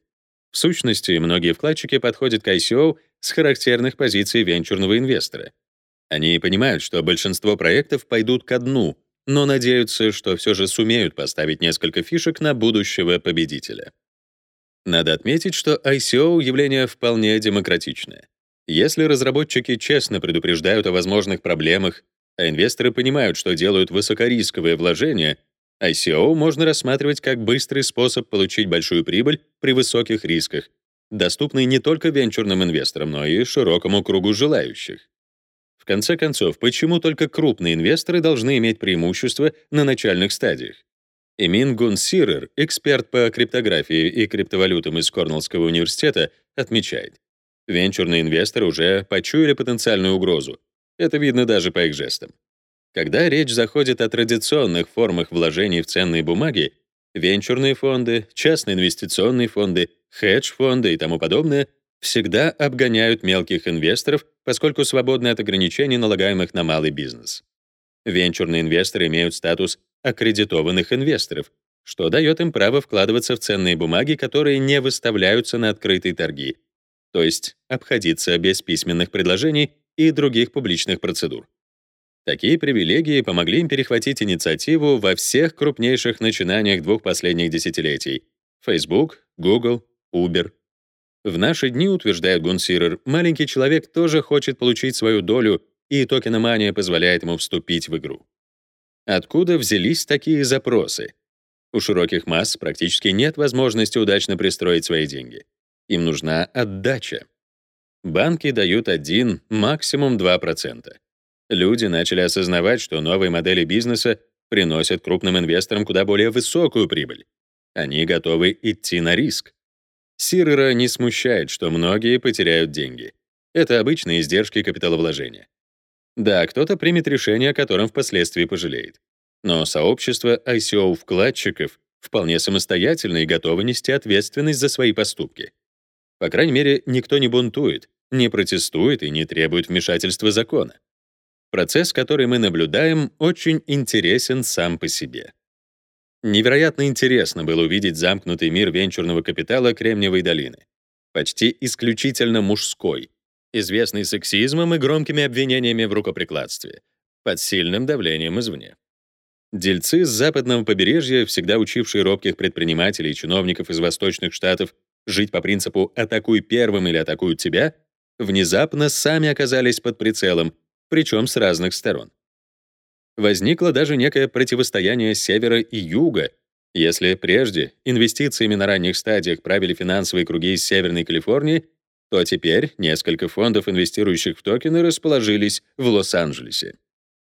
В сущности, многие вкладчики подходят к ICO с характерных позиций венчурного инвестора. Они понимают, что большинство проектов пойдут ко дну, но надеются, что все же сумеют поставить несколько фишек на будущего победителя. Надо отметить, что ICO — явление вполне демократичное. Если разработчики честно предупреждают о возможных проблемах а инвесторы понимают, что делают высокорисковые вложения, ICO можно рассматривать как быстрый способ получить большую прибыль при высоких рисках, доступный не только венчурным инвесторам, но и широкому кругу желающих. В конце концов, почему только крупные инвесторы должны иметь преимущество на начальных стадиях? Эмин Гунсирер, эксперт по криптографии и криптовалютам из Корнеллского университета, отмечает, венчурные инвесторы уже почуяли потенциальную угрозу, это видно даже по их жестам. Когда речь заходит о традиционных формах вложений в ценные бумаги, венчурные фонды, частные инвестиционные фонды, хедж-фонды и тому подобное всегда обгоняют мелких инвесторов, поскольку свободны от ограничений, налагаемых на малый бизнес. Венчурные инвесторы имеют статус аккредитованных инвесторов, что дает им право вкладываться в ценные бумаги, которые не выставляются на открытые торги, то есть обходиться без письменных предложений и других публичных процедур. Такие привилегии помогли им перехватить инициативу во всех крупнейших начинаниях двух последних десятилетий — Facebook, Google, Uber. В наши дни, утверждает Гунсирер, маленький человек тоже хочет получить свою долю, и токеномания позволяет ему вступить в игру. Откуда взялись такие запросы? У широких масс практически нет возможности удачно пристроить свои деньги. Им нужна отдача. Банки дают 1, максимум 2%. Люди начали осознавать, что новые модели бизнеса приносят крупным инвесторам куда более высокую прибыль. Они готовы идти на риск. Сирера не смущает, что многие потеряют деньги. Это обычные издержки капиталовложения. Да, кто-то примет решение, о котором впоследствии пожалеет. Но сообщество ICO-вкладчиков вполне самостоятельно и готовы нести ответственность за свои поступки. По крайней мере, никто не бунтует, не протестует и не требует вмешательства закона. Процесс, который мы наблюдаем, очень интересен сам по себе. Невероятно интересно было увидеть замкнутый мир венчурного капитала Кремниевой долины. Почти исключительно мужской, известный сексизмом и громкими обвинениями в рукоприкладстве, под сильным давлением извне. Дельцы с западного побережья, всегда учившие робких предпринимателей и чиновников из восточных штатов жить по принципу «атакуй первым или атакуют тебя», внезапно сами оказались под прицелом, причем с разных сторон. Возникло даже некое противостояние севера и юга. Если прежде инвестициями на ранних стадиях правили финансовые круги из Северной Калифорнии, то теперь несколько фондов, инвестирующих в токены, расположились в Лос-Анджелесе.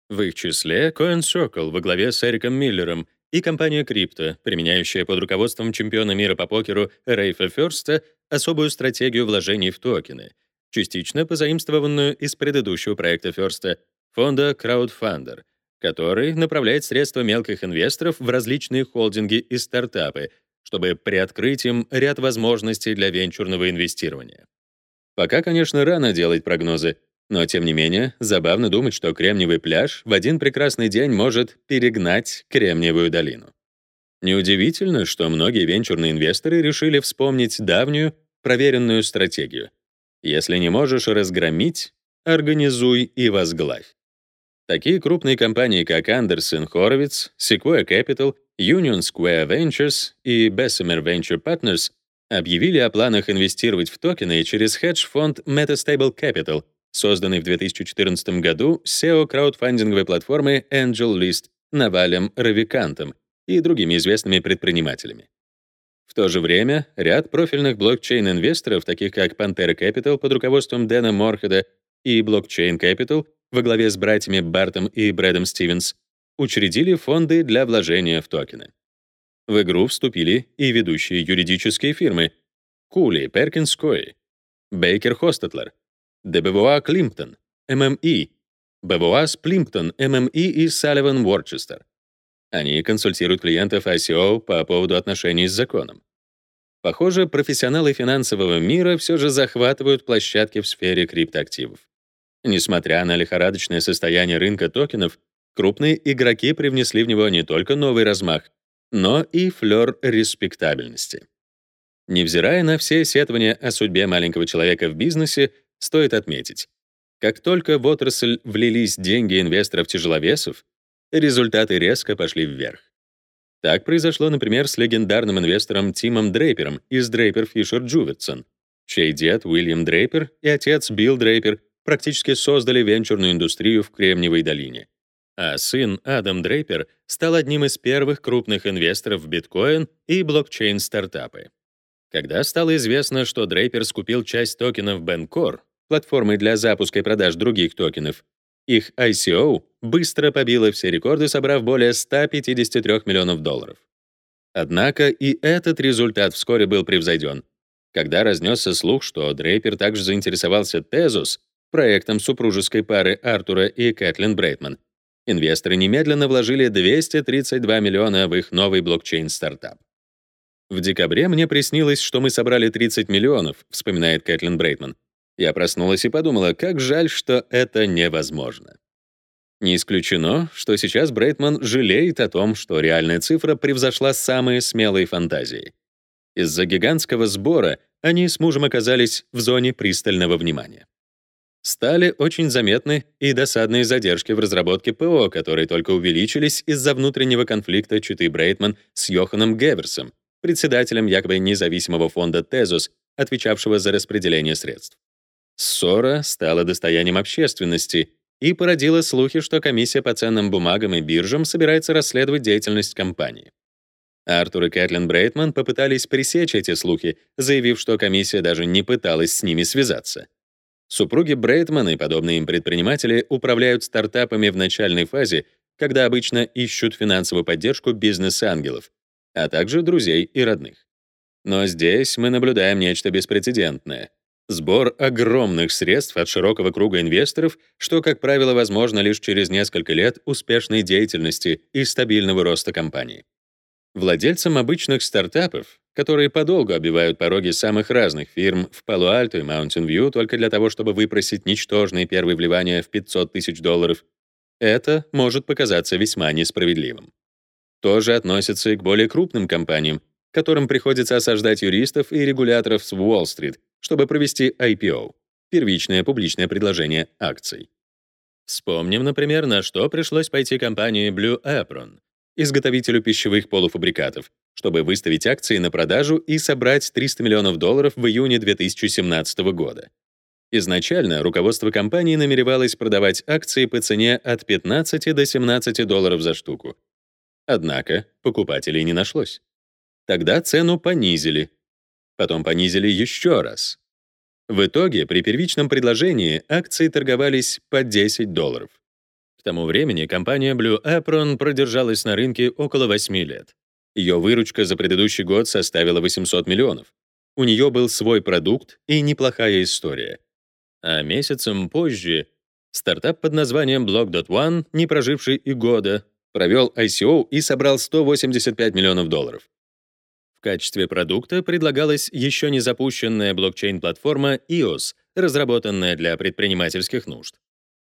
В их числе Coin Circle во главе с Эриком Миллером и компания Crypto, применяющая под руководством чемпиона мира по покеру Рейфа Ферста особую стратегию вложений в токены, частично позаимствованную из предыдущего проекта Ферста, фонда Crowdfunder, который направляет средства мелких инвесторов в различные холдинги и стартапы, чтобы приоткрыть им ряд возможностей для венчурного инвестирования. Пока, конечно, рано делать прогнозы, но, тем не менее, забавно думать, что Кремниевый пляж в один прекрасный день может перегнать Кремниевую долину. Неудивительно, что многие венчурные инвесторы решили вспомнить давнюю, проверенную стратегию. Если не можешь разгромить, организуй и возглавь. Такие крупные компании, как Anderson Horowitz, Sequoia Capital, Union Square Ventures и Bessemer Venture Partners объявили о планах инвестировать в токены через хедж-фонд Metastable Capital, созданный в 2014 году SEO-краудфандинговой платформы AngelList Навалем Равикантом и другими известными предпринимателями. В то же время ряд профильных блокчейн-инвесторов, таких как Pantera Capital под руководством Дэна Морхеда и Blockchain Capital во главе с братьями Бартом и Брэдом Стивенс, учредили фонды для вложения в токены. В игру вступили и ведущие юридические фирмы Кули, Перкинс Кои, Бейкер Хостетлер, ДБВА Климптон, ММИ, БВА Сплимптон, ММИ и Салливан Ворчестер. Они консультируют клиентов ICO по поводу отношений с законом. Похоже, профессионалы финансового мира все же захватывают площадки в сфере криптоактивов. Несмотря на лихорадочное состояние рынка токенов, крупные игроки привнесли в него не только новый размах, но и флёр респектабельности. Невзирая на все сетования о судьбе маленького человека в бизнесе, стоит отметить, как только в отрасль влились деньги инвесторов-тяжеловесов, результаты резко пошли вверх. Так произошло, например, с легендарным инвестором Тимом Дрейпером из Draper Fisher Jewitson, чей дед Уильям Дрейпер и отец Билл Дрейпер практически создали венчурную индустрию в Кремниевой долине а сын Адам Дрейпер стал одним из первых крупных инвесторов в биткоин и блокчейн-стартапы. Когда стало известно, что Дрейпер скупил часть токенов Bancor, платформы для запуска и продаж других токенов, их ICO быстро побило все рекорды, собрав более 153 миллионов долларов. Однако и этот результат вскоре был превзойден. Когда разнесся слух, что Дрейпер также заинтересовался Тезус, проектом супружеской пары Артура и Кэтлин Брейтман, Инвесторы немедленно вложили 232 миллиона в их новый блокчейн-стартап. В декабре мне приснилось, что мы собрали 30 миллионов, вспоминает Кэтлин Брейтман. Я проснулась и подумала, как жаль, что это невозможно. Не исключено, что сейчас Брейтман жалеет о том, что реальная цифра превзошла самые смелые фантазии. Из-за гигантского сбора они с мужем оказались в зоне пристального внимания. Стали очень заметны и досадные задержки в разработке ПО, которые только увеличились из-за внутреннего конфликта Читы Брейтман с Йоханом Геверсом, председателем якобы независимого фонда Тезус, отвечавшего за распределение средств. Ссора стала достоянием общественности и породила слухи, что комиссия по ценным бумагам и биржам собирается расследовать деятельность компании. Артур и Кэтлин Брейтман попытались пресечь эти слухи, заявив, что комиссия даже не пыталась с ними связаться. Супруги Брейтман и подобные им предприниматели управляют стартапами в начальной фазе, когда обычно ищут финансовую поддержку бизнес-ангелов, а также друзей и родных. Но здесь мы наблюдаем нечто беспрецедентное. Сбор огромных средств от широкого круга инвесторов, что, как правило, возможно лишь через несколько лет успешной деятельности и стабильного роста компании. Владельцам обычных стартапов, которые подолгу обивают пороги самых разных фирм в Пало-Альто и View только для того, чтобы выпросить ничтожные первые вливания в 500 тысяч долларов, это может показаться весьма несправедливым. То же относится и к более крупным компаниям, которым приходится осаждать юристов и регуляторов с Уолл-стрит, чтобы провести IPO — первичное публичное предложение акций. Вспомним, например, на что пришлось пойти компании Blue Apron, изготовителю пищевых полуфабрикатов, чтобы выставить акции на продажу и собрать 300 миллионов долларов в июне 2017 года. Изначально руководство компании намеревалось продавать акции по цене от 15 до 17 долларов за штуку. Однако покупателей не нашлось. Тогда цену понизили. Потом понизили еще раз. В итоге при первичном предложении акции торговались по 10 долларов. К тому времени компания Blue Apron продержалась на рынке около 8 лет. Ее выручка за предыдущий год составила 800 миллионов. У нее был свой продукт и неплохая история. А месяцем позже стартап под названием Block.one, не проживший и года, провел ICO и собрал 185 миллионов долларов. В качестве продукта предлагалась еще не запущенная блокчейн-платформа EOS, разработанная для предпринимательских нужд.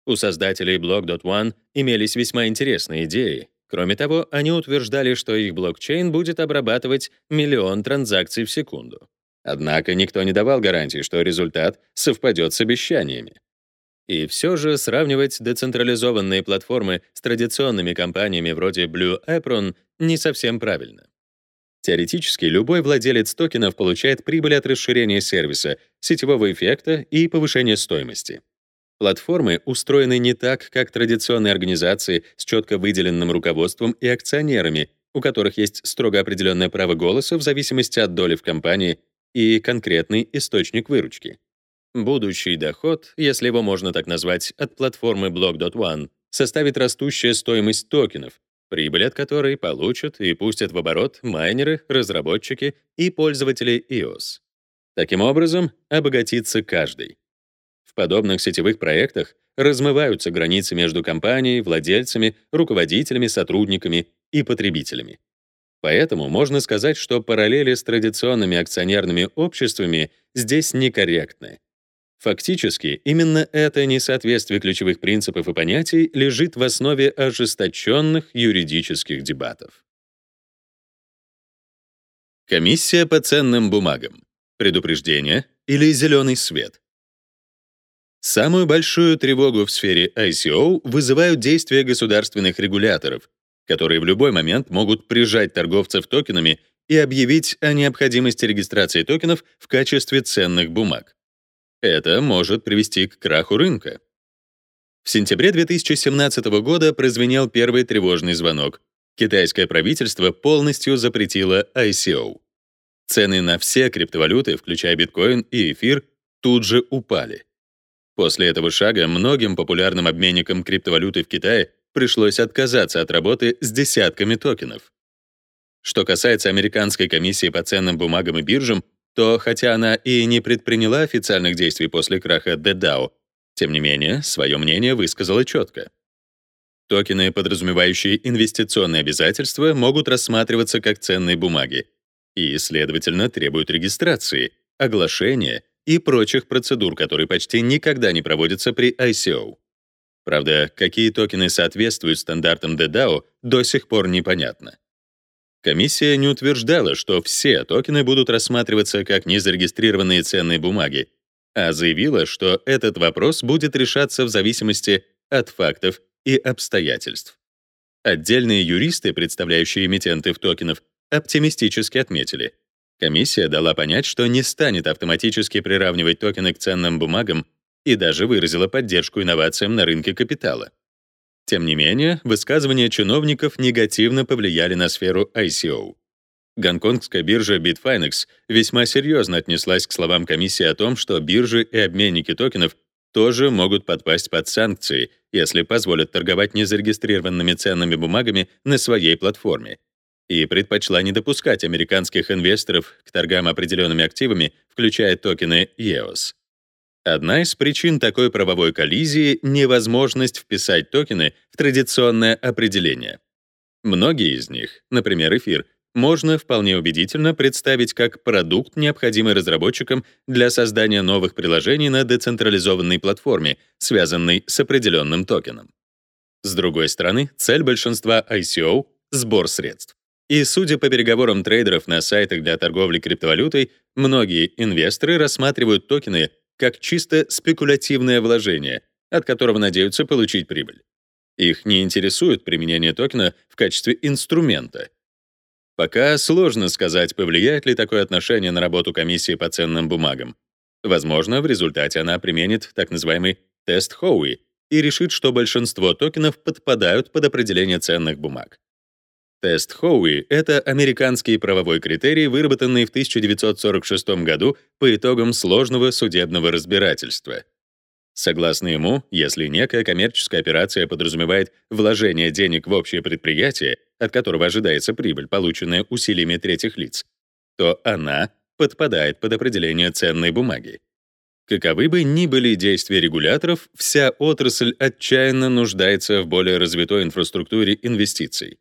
У создателей Block.one имелись весьма интересные идеи. Кроме того, они утверждали, что их блокчейн будет обрабатывать миллион транзакций в секунду. Однако никто не давал гарантии, что результат совпадет с обещаниями. И все же сравнивать децентрализованные платформы с традиционными компаниями вроде Blue Apron не совсем правильно. Теоретически, любой владелец токенов получает прибыль от расширения сервиса, сетевого эффекта и повышения стоимости. Платформы устроены не так, как традиционные организации с четко выделенным руководством и акционерами, у которых есть строго определенное право голоса в зависимости от доли в компании и конкретный источник выручки. Будущий доход, если его можно так назвать, от платформы Block.one составит растущая стоимость токенов, прибыль от которой получат и пустят в оборот майнеры, разработчики и пользователи EOS. Таким образом, обогатится каждый. В подобных сетевых проектах размываются границы между компанией, владельцами, руководителями, сотрудниками и потребителями. Поэтому можно сказать, что параллели с традиционными акционерными обществами здесь некорректны. Фактически, именно это несоответствие ключевых принципов и понятий лежит в основе ожесточенных юридических дебатов. Комиссия по ценным бумагам. Предупреждение или зеленый свет. Самую большую тревогу в сфере ICO вызывают действия государственных регуляторов, которые в любой момент могут прижать торговцев токенами и объявить о необходимости регистрации токенов в качестве ценных бумаг. Это может привести к краху рынка. В сентябре 2017 года прозвенел первый тревожный звонок. Китайское правительство полностью запретило ICO. Цены на все криптовалюты, включая биткоин и эфир, тут же упали. После этого шага многим популярным обменникам криптовалюты в Китае пришлось отказаться от работы с десятками токенов. Что касается американской комиссии по ценным бумагам и биржам, то хотя она и не предприняла официальных действий после краха DDAO, тем не менее, свое мнение высказала четко. Токены, подразумевающие инвестиционные обязательства, могут рассматриваться как ценные бумаги и, следовательно, требуют регистрации, оглашения и прочих процедур, которые почти никогда не проводятся при ICO. Правда, какие токены соответствуют стандартам DDAO, до сих пор непонятно. Комиссия не утверждала, что все токены будут рассматриваться как незарегистрированные ценные бумаги, а заявила, что этот вопрос будет решаться в зависимости от фактов и обстоятельств. Отдельные юристы, представляющие эмитенты в токенов, оптимистически отметили, Комиссия дала понять, что не станет автоматически приравнивать токены к ценным бумагам и даже выразила поддержку инновациям на рынке капитала. Тем не менее, высказывания чиновников негативно повлияли на сферу ICO. Гонконгская биржа Bitfinex весьма серьезно отнеслась к словам комиссии о том, что биржи и обменники токенов тоже могут подпасть под санкции, если позволят торговать незарегистрированными ценными бумагами на своей платформе, и предпочла не допускать американских инвесторов к торгам определенными активами, включая токены EOS. Одна из причин такой правовой коллизии — невозможность вписать токены в традиционное определение. Многие из них, например, эфир, можно вполне убедительно представить как продукт, необходимый разработчикам для создания новых приложений на децентрализованной платформе, связанной с определенным токеном. С другой стороны, цель большинства ICO — сбор средств. И судя по переговорам трейдеров на сайтах для торговли криптовалютой, многие инвесторы рассматривают токены как чисто спекулятивное вложение, от которого надеются получить прибыль. Их не интересует применение токена в качестве инструмента — Пока сложно сказать, повлияет ли такое отношение на работу комиссии по ценным бумагам. Возможно, в результате она применит так называемый тест Хоуи и решит, что большинство токенов подпадают под определение ценных бумаг. Тест Хоуи — это американский правовой критерий, выработанный в 1946 году по итогам сложного судебного разбирательства. Согласно ему, если некая коммерческая операция подразумевает вложение денег в общее предприятие, от которого ожидается прибыль, полученная усилиями третьих лиц, то она подпадает под определение ценной бумаги. Каковы бы ни были действия регуляторов, вся отрасль отчаянно нуждается в более развитой инфраструктуре инвестиций.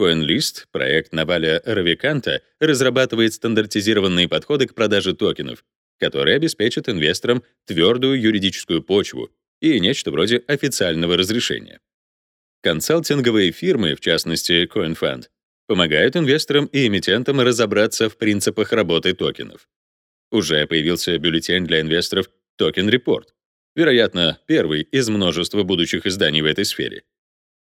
CoinList, проект Наваля Равиканта, разрабатывает стандартизированные подходы к продаже токенов, которые обеспечат инвесторам твердую юридическую почву и нечто вроде официального разрешения. Консалтинговые фирмы, в частности CoinFund, помогают инвесторам и эмитентам разобраться в принципах работы токенов. Уже появился бюллетень для инвесторов Token Report, вероятно, первый из множества будущих изданий в этой сфере.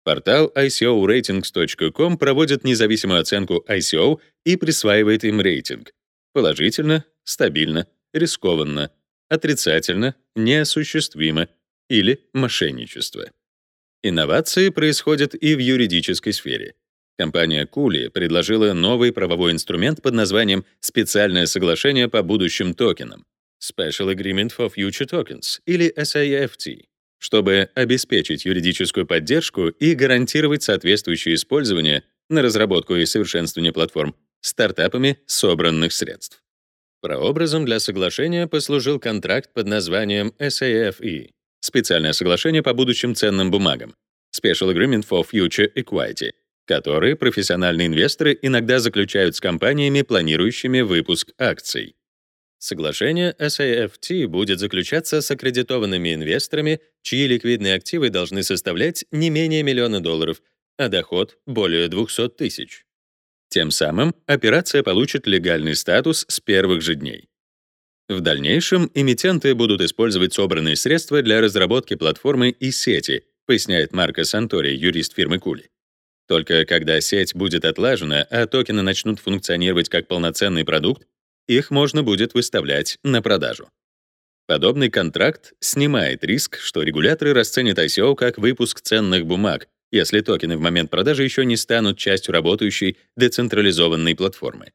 Портал ICOratings.com проводит независимую оценку ICO и присваивает им рейтинг — положительно, стабильно, рискованно, отрицательно, неосуществимо или мошенничество. Инновации происходят и в юридической сфере. Компания Кули предложила новый правовой инструмент под названием «Специальное соглашение по будущим токенам» Special Agreement for Future Tokens или SAFT, чтобы обеспечить юридическую поддержку и гарантировать соответствующее использование на разработку и совершенствование платформ стартапами собранных средств. Прообразом для соглашения послужил контракт под названием SAFE специальное соглашение по будущим ценным бумагам, Special Agreement for Future Equity, которые профессиональные инвесторы иногда заключают с компаниями, планирующими выпуск акций. Соглашение SAFT будет заключаться с аккредитованными инвесторами, чьи ликвидные активы должны составлять не менее миллиона долларов, а доход — более 200 тысяч. Тем самым операция получит легальный статус с первых же дней. В дальнейшем эмитенты будут использовать собранные средства для разработки платформы и сети, поясняет Марко Сантори, юрист фирмы Кули. Только когда сеть будет отлажена, а токены начнут функционировать как полноценный продукт, их можно будет выставлять на продажу. Подобный контракт снимает риск, что регуляторы расценят ICO как выпуск ценных бумаг, если токены в момент продажи еще не станут частью работающей децентрализованной платформы.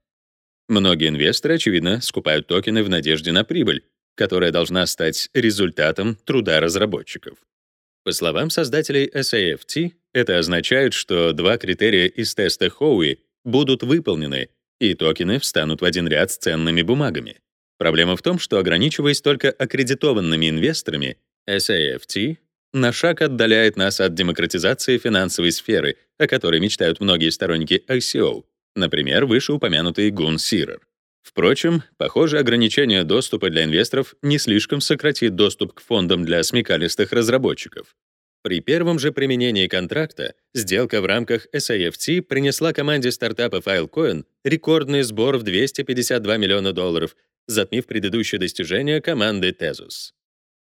Многие инвесторы, очевидно, скупают токены в надежде на прибыль, которая должна стать результатом труда разработчиков. По словам создателей SAFT, это означает, что два критерия из теста Хоуи будут выполнены, и токены встанут в один ряд с ценными бумагами. Проблема в том, что ограничиваясь только аккредитованными инвесторами, SAFT на шаг отдаляет нас от демократизации финансовой сферы, о которой мечтают многие сторонники ICO, например, вышеупомянутый Гун Сирер. Впрочем, похоже, ограничение доступа для инвесторов не слишком сократит доступ к фондам для смекалистых разработчиков. При первом же применении контракта сделка в рамках SAFT принесла команде стартапа Filecoin рекордный сбор в 252 миллиона долларов, затмив предыдущее достижение команды Tezos.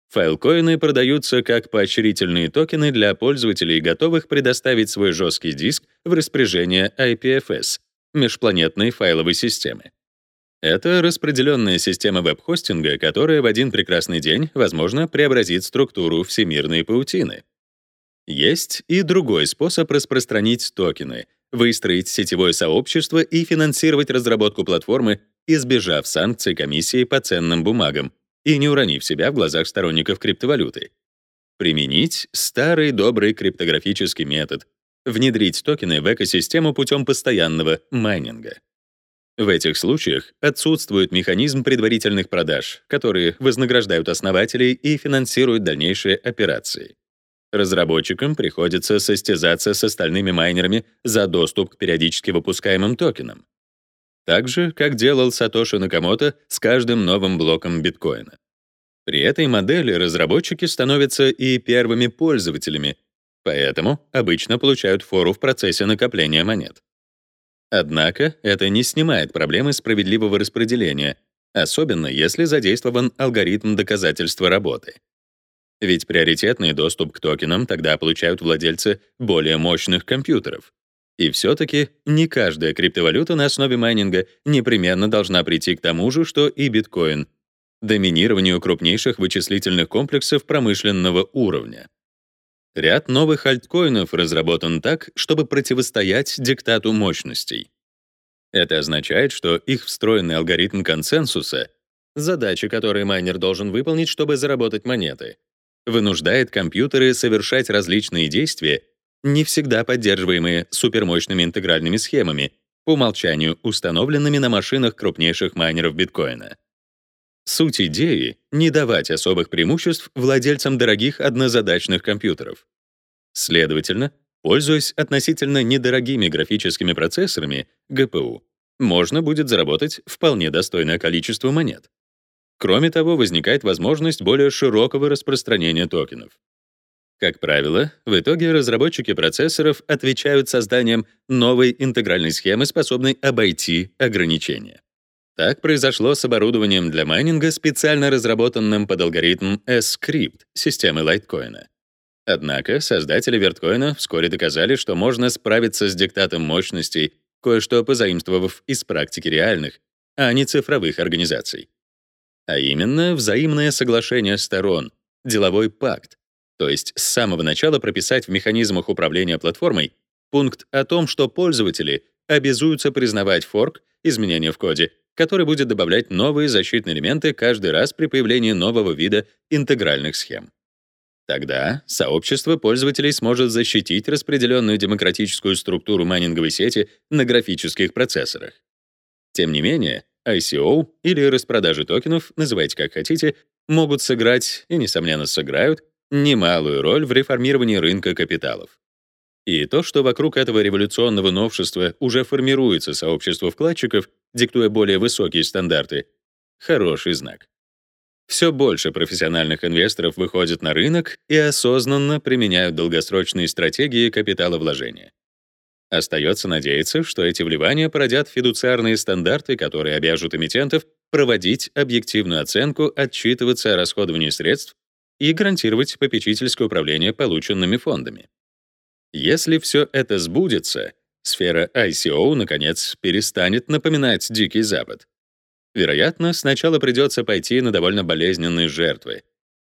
Файлкоины продаются как поощрительные токены для пользователей, готовых предоставить свой жесткий диск в распоряжение IPFS межпланетной файловой системы. Это распределенная система веб-хостинга, которая в один прекрасный день, возможно, преобразит структуру всемирной паутины. Есть и другой способ распространить токены, выстроить сетевое сообщество и финансировать разработку платформы, избежав санкций комиссии по ценным бумагам и не уронив себя в глазах сторонников криптовалюты. Применить старый добрый криптографический метод, внедрить токены в экосистему путем постоянного майнинга. В этих случаях отсутствует механизм предварительных продаж, которые вознаграждают основателей и финансируют дальнейшие операции. Разработчикам приходится состязаться с остальными майнерами за доступ к периодически выпускаемым токенам. Так же, как делал Сатоши Накамото с каждым новым блоком биткоина. При этой модели разработчики становятся и первыми пользователями, поэтому обычно получают фору в процессе накопления монет. Однако это не снимает проблемы справедливого распределения, особенно если задействован алгоритм доказательства работы. Ведь приоритетный доступ к токенам тогда получают владельцы более мощных компьютеров. И все-таки не каждая криптовалюта на основе майнинга непременно должна прийти к тому же, что и биткоин — доминированию крупнейших вычислительных комплексов промышленного уровня. Ряд новых альткоинов разработан так, чтобы противостоять диктату мощностей. Это означает, что их встроенный алгоритм консенсуса, задача, которую майнер должен выполнить, чтобы заработать монеты, вынуждает компьютеры совершать различные действия, не всегда поддерживаемые супермощными интегральными схемами, по умолчанию установленными на машинах крупнейших майнеров биткоина. Суть идеи — не давать особых преимуществ владельцам дорогих однозадачных компьютеров. Следовательно, пользуясь относительно недорогими графическими процессорами, ГПУ, можно будет заработать вполне достойное количество монет. Кроме того, возникает возможность более широкого распространения токенов. Как правило, в итоге разработчики процессоров отвечают созданием новой интегральной схемы, способной обойти ограничения. Так произошло с оборудованием для майнинга, специально разработанным под алгоритм S-Script системы лайткоина. Однако создатели верткоина вскоре доказали, что можно справиться с диктатом мощностей, кое-что позаимствовав из практики реальных, а не цифровых организаций. А именно взаимное соглашение сторон, деловой пакт, то есть с самого начала прописать в механизмах управления платформой пункт о том, что пользователи обязуются признавать форк, изменения в коде, который будет добавлять новые защитные элементы каждый раз при появлении нового вида интегральных схем. Тогда сообщество пользователей сможет защитить распределенную демократическую структуру майнинговой сети на графических процессорах. Тем не менее, ICO или распродажи токенов, называйте как хотите, могут сыграть, и, несомненно, сыграют, немалую роль в реформировании рынка капиталов. И то, что вокруг этого революционного новшества уже формируется сообщество вкладчиков, диктуя более высокие стандарты, хороший знак. Все больше профессиональных инвесторов выходят на рынок и осознанно применяют долгосрочные стратегии капиталовложения. Остается надеяться, что эти вливания породят фидуциарные стандарты, которые обяжут эмитентов проводить объективную оценку, отчитываться о расходовании средств и гарантировать попечительское управление полученными фондами. Если все это сбудется, сфера ICO, наконец, перестанет напоминать Дикий Запад. Вероятно, сначала придется пойти на довольно болезненные жертвы,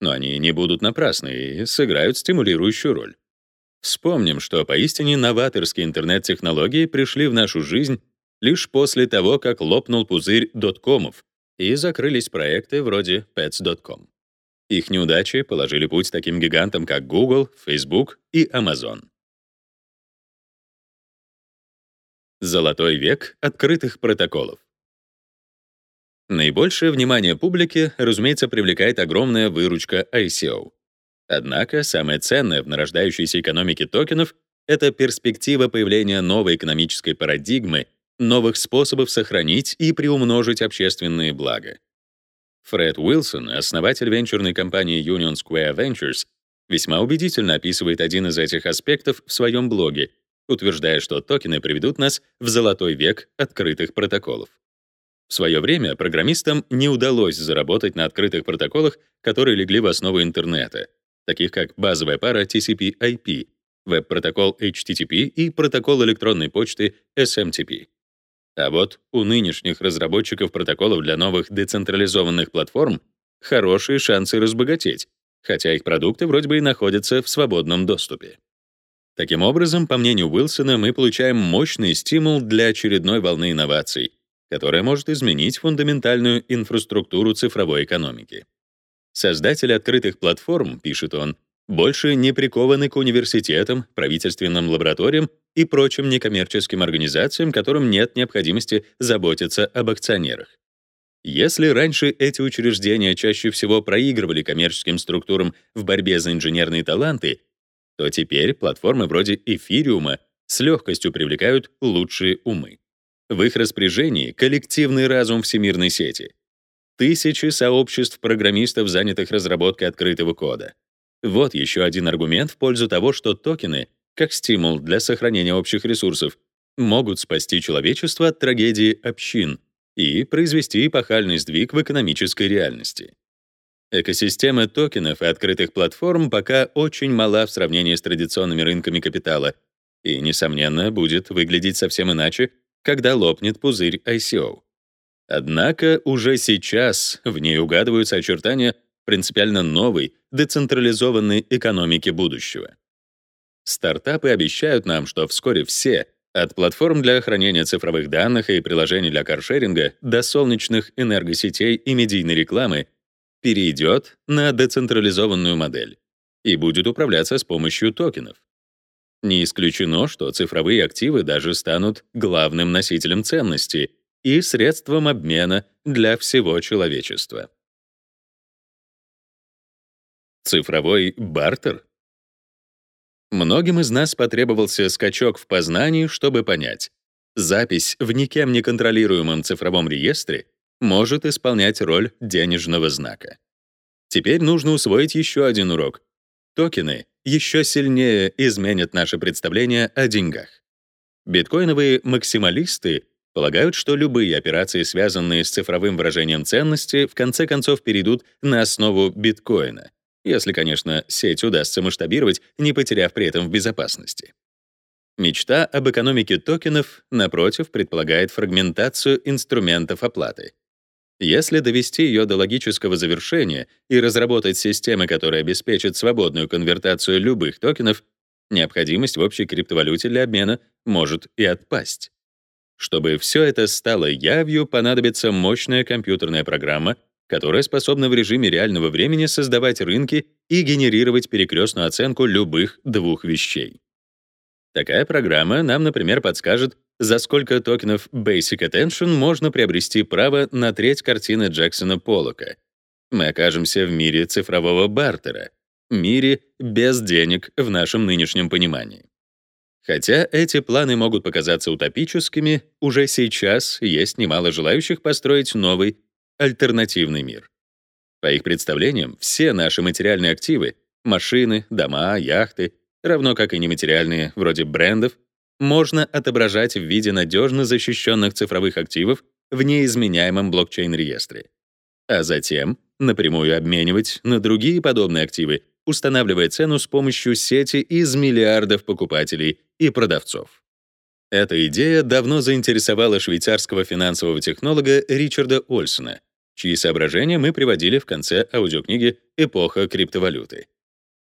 но они не будут напрасны и сыграют стимулирующую роль. Вспомним, что поистине новаторские интернет-технологии пришли в нашу жизнь лишь после того, как лопнул пузырь доткомов и закрылись проекты вроде pets.com. Их неудачи положили путь таким гигантам, как Google, Facebook и Amazon. Золотой век открытых протоколов. Наибольшее внимание публики, разумеется, привлекает огромная выручка ICO. Однако самое ценное в нарождающейся экономике токенов — это перспектива появления новой экономической парадигмы, новых способов сохранить и приумножить общественные блага. Фред Уилсон, основатель венчурной компании Union Square Ventures, весьма убедительно описывает один из этих аспектов в своем блоге утверждая, что токены приведут нас в золотой век открытых протоколов. В свое время программистам не удалось заработать на открытых протоколах, которые легли в основу интернета, таких как базовая пара TCP/IP, веб-протокол HTTP и протокол электронной почты SMTP. А вот у нынешних разработчиков протоколов для новых децентрализованных платформ хорошие шансы разбогатеть, хотя их продукты вроде бы и находятся в свободном доступе. Таким образом, по мнению Уилсона, мы получаем мощный стимул для очередной волны инноваций, которая может изменить фундаментальную инфраструктуру цифровой экономики. Создатели открытых платформ, пишет он, больше не прикованы к университетам, правительственным лабораториям и прочим некоммерческим организациям, которым нет необходимости заботиться об акционерах. Если раньше эти учреждения чаще всего проигрывали коммерческим структурам в борьбе за инженерные таланты, то теперь платформы вроде Эфириума с легкостью привлекают лучшие умы. В их распоряжении коллективный разум всемирной сети. Тысячи сообществ программистов, занятых разработкой открытого кода. Вот еще один аргумент в пользу того, что токены, как стимул для сохранения общих ресурсов, могут спасти человечество от трагедии общин и произвести эпохальный сдвиг в экономической реальности. Экосистема токенов и открытых платформ пока очень мала в сравнении с традиционными рынками капитала и, несомненно, будет выглядеть совсем иначе, когда лопнет пузырь ICO. Однако уже сейчас в ней угадываются очертания принципиально новой, децентрализованной экономики будущего. Стартапы обещают нам, что вскоре все, от платформ для хранения цифровых данных и приложений для каршеринга до солнечных энергосетей и медийной рекламы, перейдет на децентрализованную модель и будет управляться с помощью токенов. Не исключено, что цифровые активы даже станут главным носителем ценности и средством обмена для всего человечества. Цифровой бартер? Многим из нас потребовался скачок в познании, чтобы понять. Запись в никем не контролируемом цифровом реестре может исполнять роль денежного знака. Теперь нужно усвоить еще один урок. Токены еще сильнее изменят наше представление о деньгах. Биткоиновые максималисты полагают, что любые операции, связанные с цифровым выражением ценности, в конце концов перейдут на основу биткоина, если, конечно, сеть удастся масштабировать, не потеряв при этом в безопасности. Мечта об экономике токенов, напротив, предполагает фрагментацию инструментов оплаты. Если довести ее до логического завершения и разработать системы, которые обеспечат свободную конвертацию любых токенов, необходимость в общей криптовалюте для обмена может и отпасть. Чтобы все это стало явью, понадобится мощная компьютерная программа, которая способна в режиме реального времени создавать рынки и генерировать перекрестную оценку любых двух вещей. Такая программа нам, например, подскажет, за сколько токенов Basic Attention можно приобрести право на треть картины Джексона Поллока. Мы окажемся в мире цифрового бартера, мире без денег в нашем нынешнем понимании. Хотя эти планы могут показаться утопическими, уже сейчас есть немало желающих построить новый альтернативный мир. По их представлениям, все наши материальные активы — машины, дома, яхты, равно как и нематериальные, вроде брендов, можно отображать в виде надежно защищенных цифровых активов в неизменяемом блокчейн-реестре, а затем напрямую обменивать на другие подобные активы, устанавливая цену с помощью сети из миллиардов покупателей и продавцов. Эта идея давно заинтересовала швейцарского финансового технолога Ричарда Ольсона, чьи соображения мы приводили в конце аудиокниги «Эпоха криптовалюты».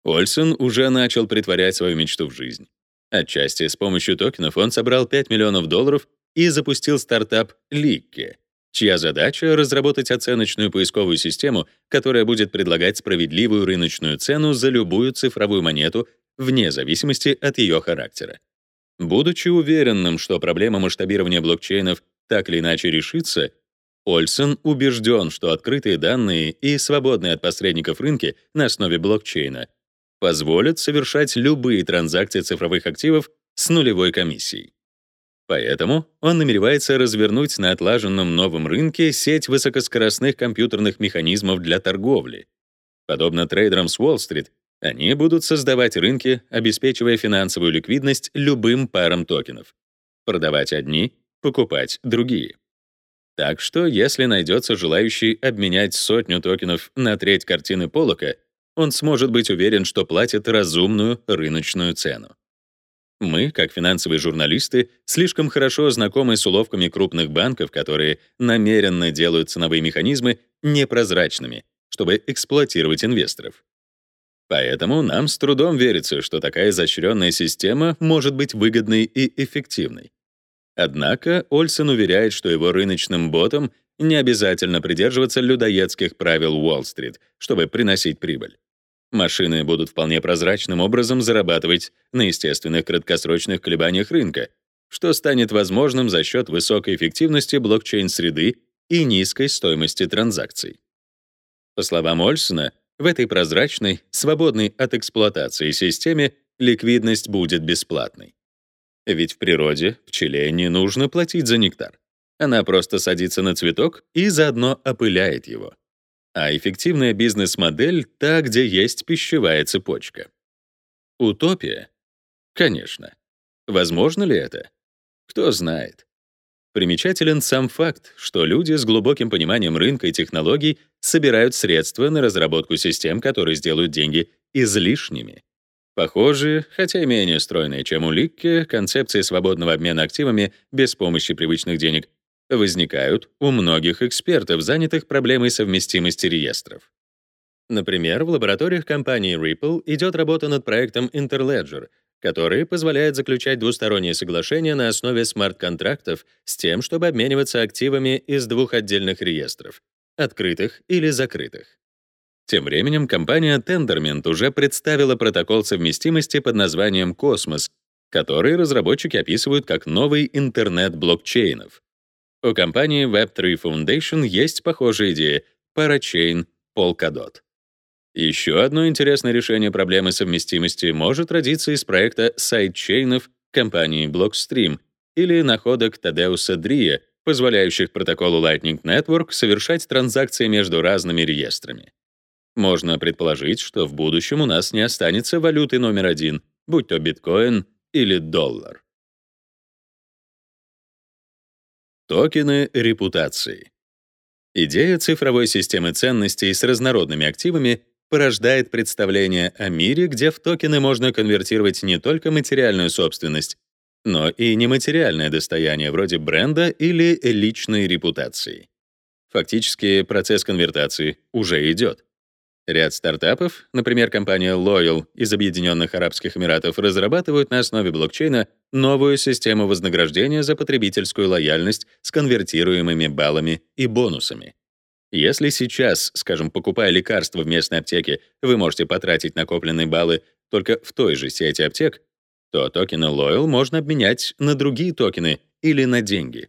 Ольсон уже начал притворять свою мечту в жизнь. Отчасти с помощью токенов он собрал 5 миллионов долларов и запустил стартап Likke, чья задача — разработать оценочную поисковую систему, которая будет предлагать справедливую рыночную цену за любую цифровую монету вне зависимости от ее характера. Будучи уверенным, что проблема масштабирования блокчейнов так или иначе решится, Ольсен убежден, что открытые данные и свободные от посредников рынки на основе блокчейна позволят совершать любые транзакции цифровых активов с нулевой комиссией. Поэтому он намеревается развернуть на отлаженном новом рынке сеть высокоскоростных компьютерных механизмов для торговли. Подобно трейдерам с Уолл-стрит, они будут создавать рынки, обеспечивая финансовую ликвидность любым парам токенов. Продавать одни, покупать другие. Так что, если найдется желающий обменять сотню токенов на треть картины Полока, он сможет быть уверен, что платит разумную рыночную цену. Мы, как финансовые журналисты, слишком хорошо знакомы с уловками крупных банков, которые намеренно делают ценовые механизмы непрозрачными, чтобы эксплуатировать инвесторов. Поэтому нам с трудом верится, что такая изощренная система может быть выгодной и эффективной. Однако Ольсен уверяет, что его рыночным ботам не обязательно придерживаться людоедских правил Уолл-стрит, чтобы приносить прибыль. Машины будут вполне прозрачным образом зарабатывать на естественных краткосрочных колебаниях рынка, что станет возможным за счет высокой эффективности блокчейн-среды и низкой стоимости транзакций. По словам Ольсона, в этой прозрачной, свободной от эксплуатации системе ликвидность будет бесплатной. Ведь в природе пчеле не нужно платить за нектар. Она просто садится на цветок и заодно опыляет его. А эффективная бизнес-модель — та, где есть пищевая цепочка. Утопия? Конечно. Возможно ли это? Кто знает. Примечателен сам факт, что люди с глубоким пониманием рынка и технологий собирают средства на разработку систем, которые сделают деньги излишними. Похожие, хотя и менее стройные, чем у Ликке, концепции свободного обмена активами без помощи привычных денег возникают у многих экспертов, занятых проблемой совместимости реестров. Например, в лабораториях компании Ripple идет работа над проектом Interledger — который позволяет заключать двусторонние соглашения на основе смарт-контрактов с тем, чтобы обмениваться активами из двух отдельных реестров — открытых или закрытых. Тем временем компания Tendermint уже представила протокол совместимости под названием Cosmos, который разработчики описывают как новый интернет блокчейнов. У компании Web3 Foundation есть похожая идея — Parachain Polkadot. Еще одно интересное решение проблемы совместимости может родиться из проекта сайдчейнов компании Blockstream или находок Тадеуса Дрия, позволяющих протоколу Lightning Network совершать транзакции между разными реестрами. Можно предположить, что в будущем у нас не останется валюты номер один, будь то биткоин или доллар. Токены репутации. Идея цифровой системы ценностей с разнородными активами порождает представление о мире, где в токены можно конвертировать не только материальную собственность, но и нематериальное достояние вроде бренда или личной репутации. Фактически процесс конвертации уже идет. Ряд стартапов, например, компания Loyal из Объединенных Арабских Эмиратов, разрабатывают на основе блокчейна новую систему вознаграждения за потребительскую лояльность с конвертируемыми баллами и бонусами. Если сейчас, скажем, покупая лекарства в местной аптеке, вы можете потратить накопленные баллы только в той же сети аптек, то токены Loyal можно обменять на другие токены или на деньги.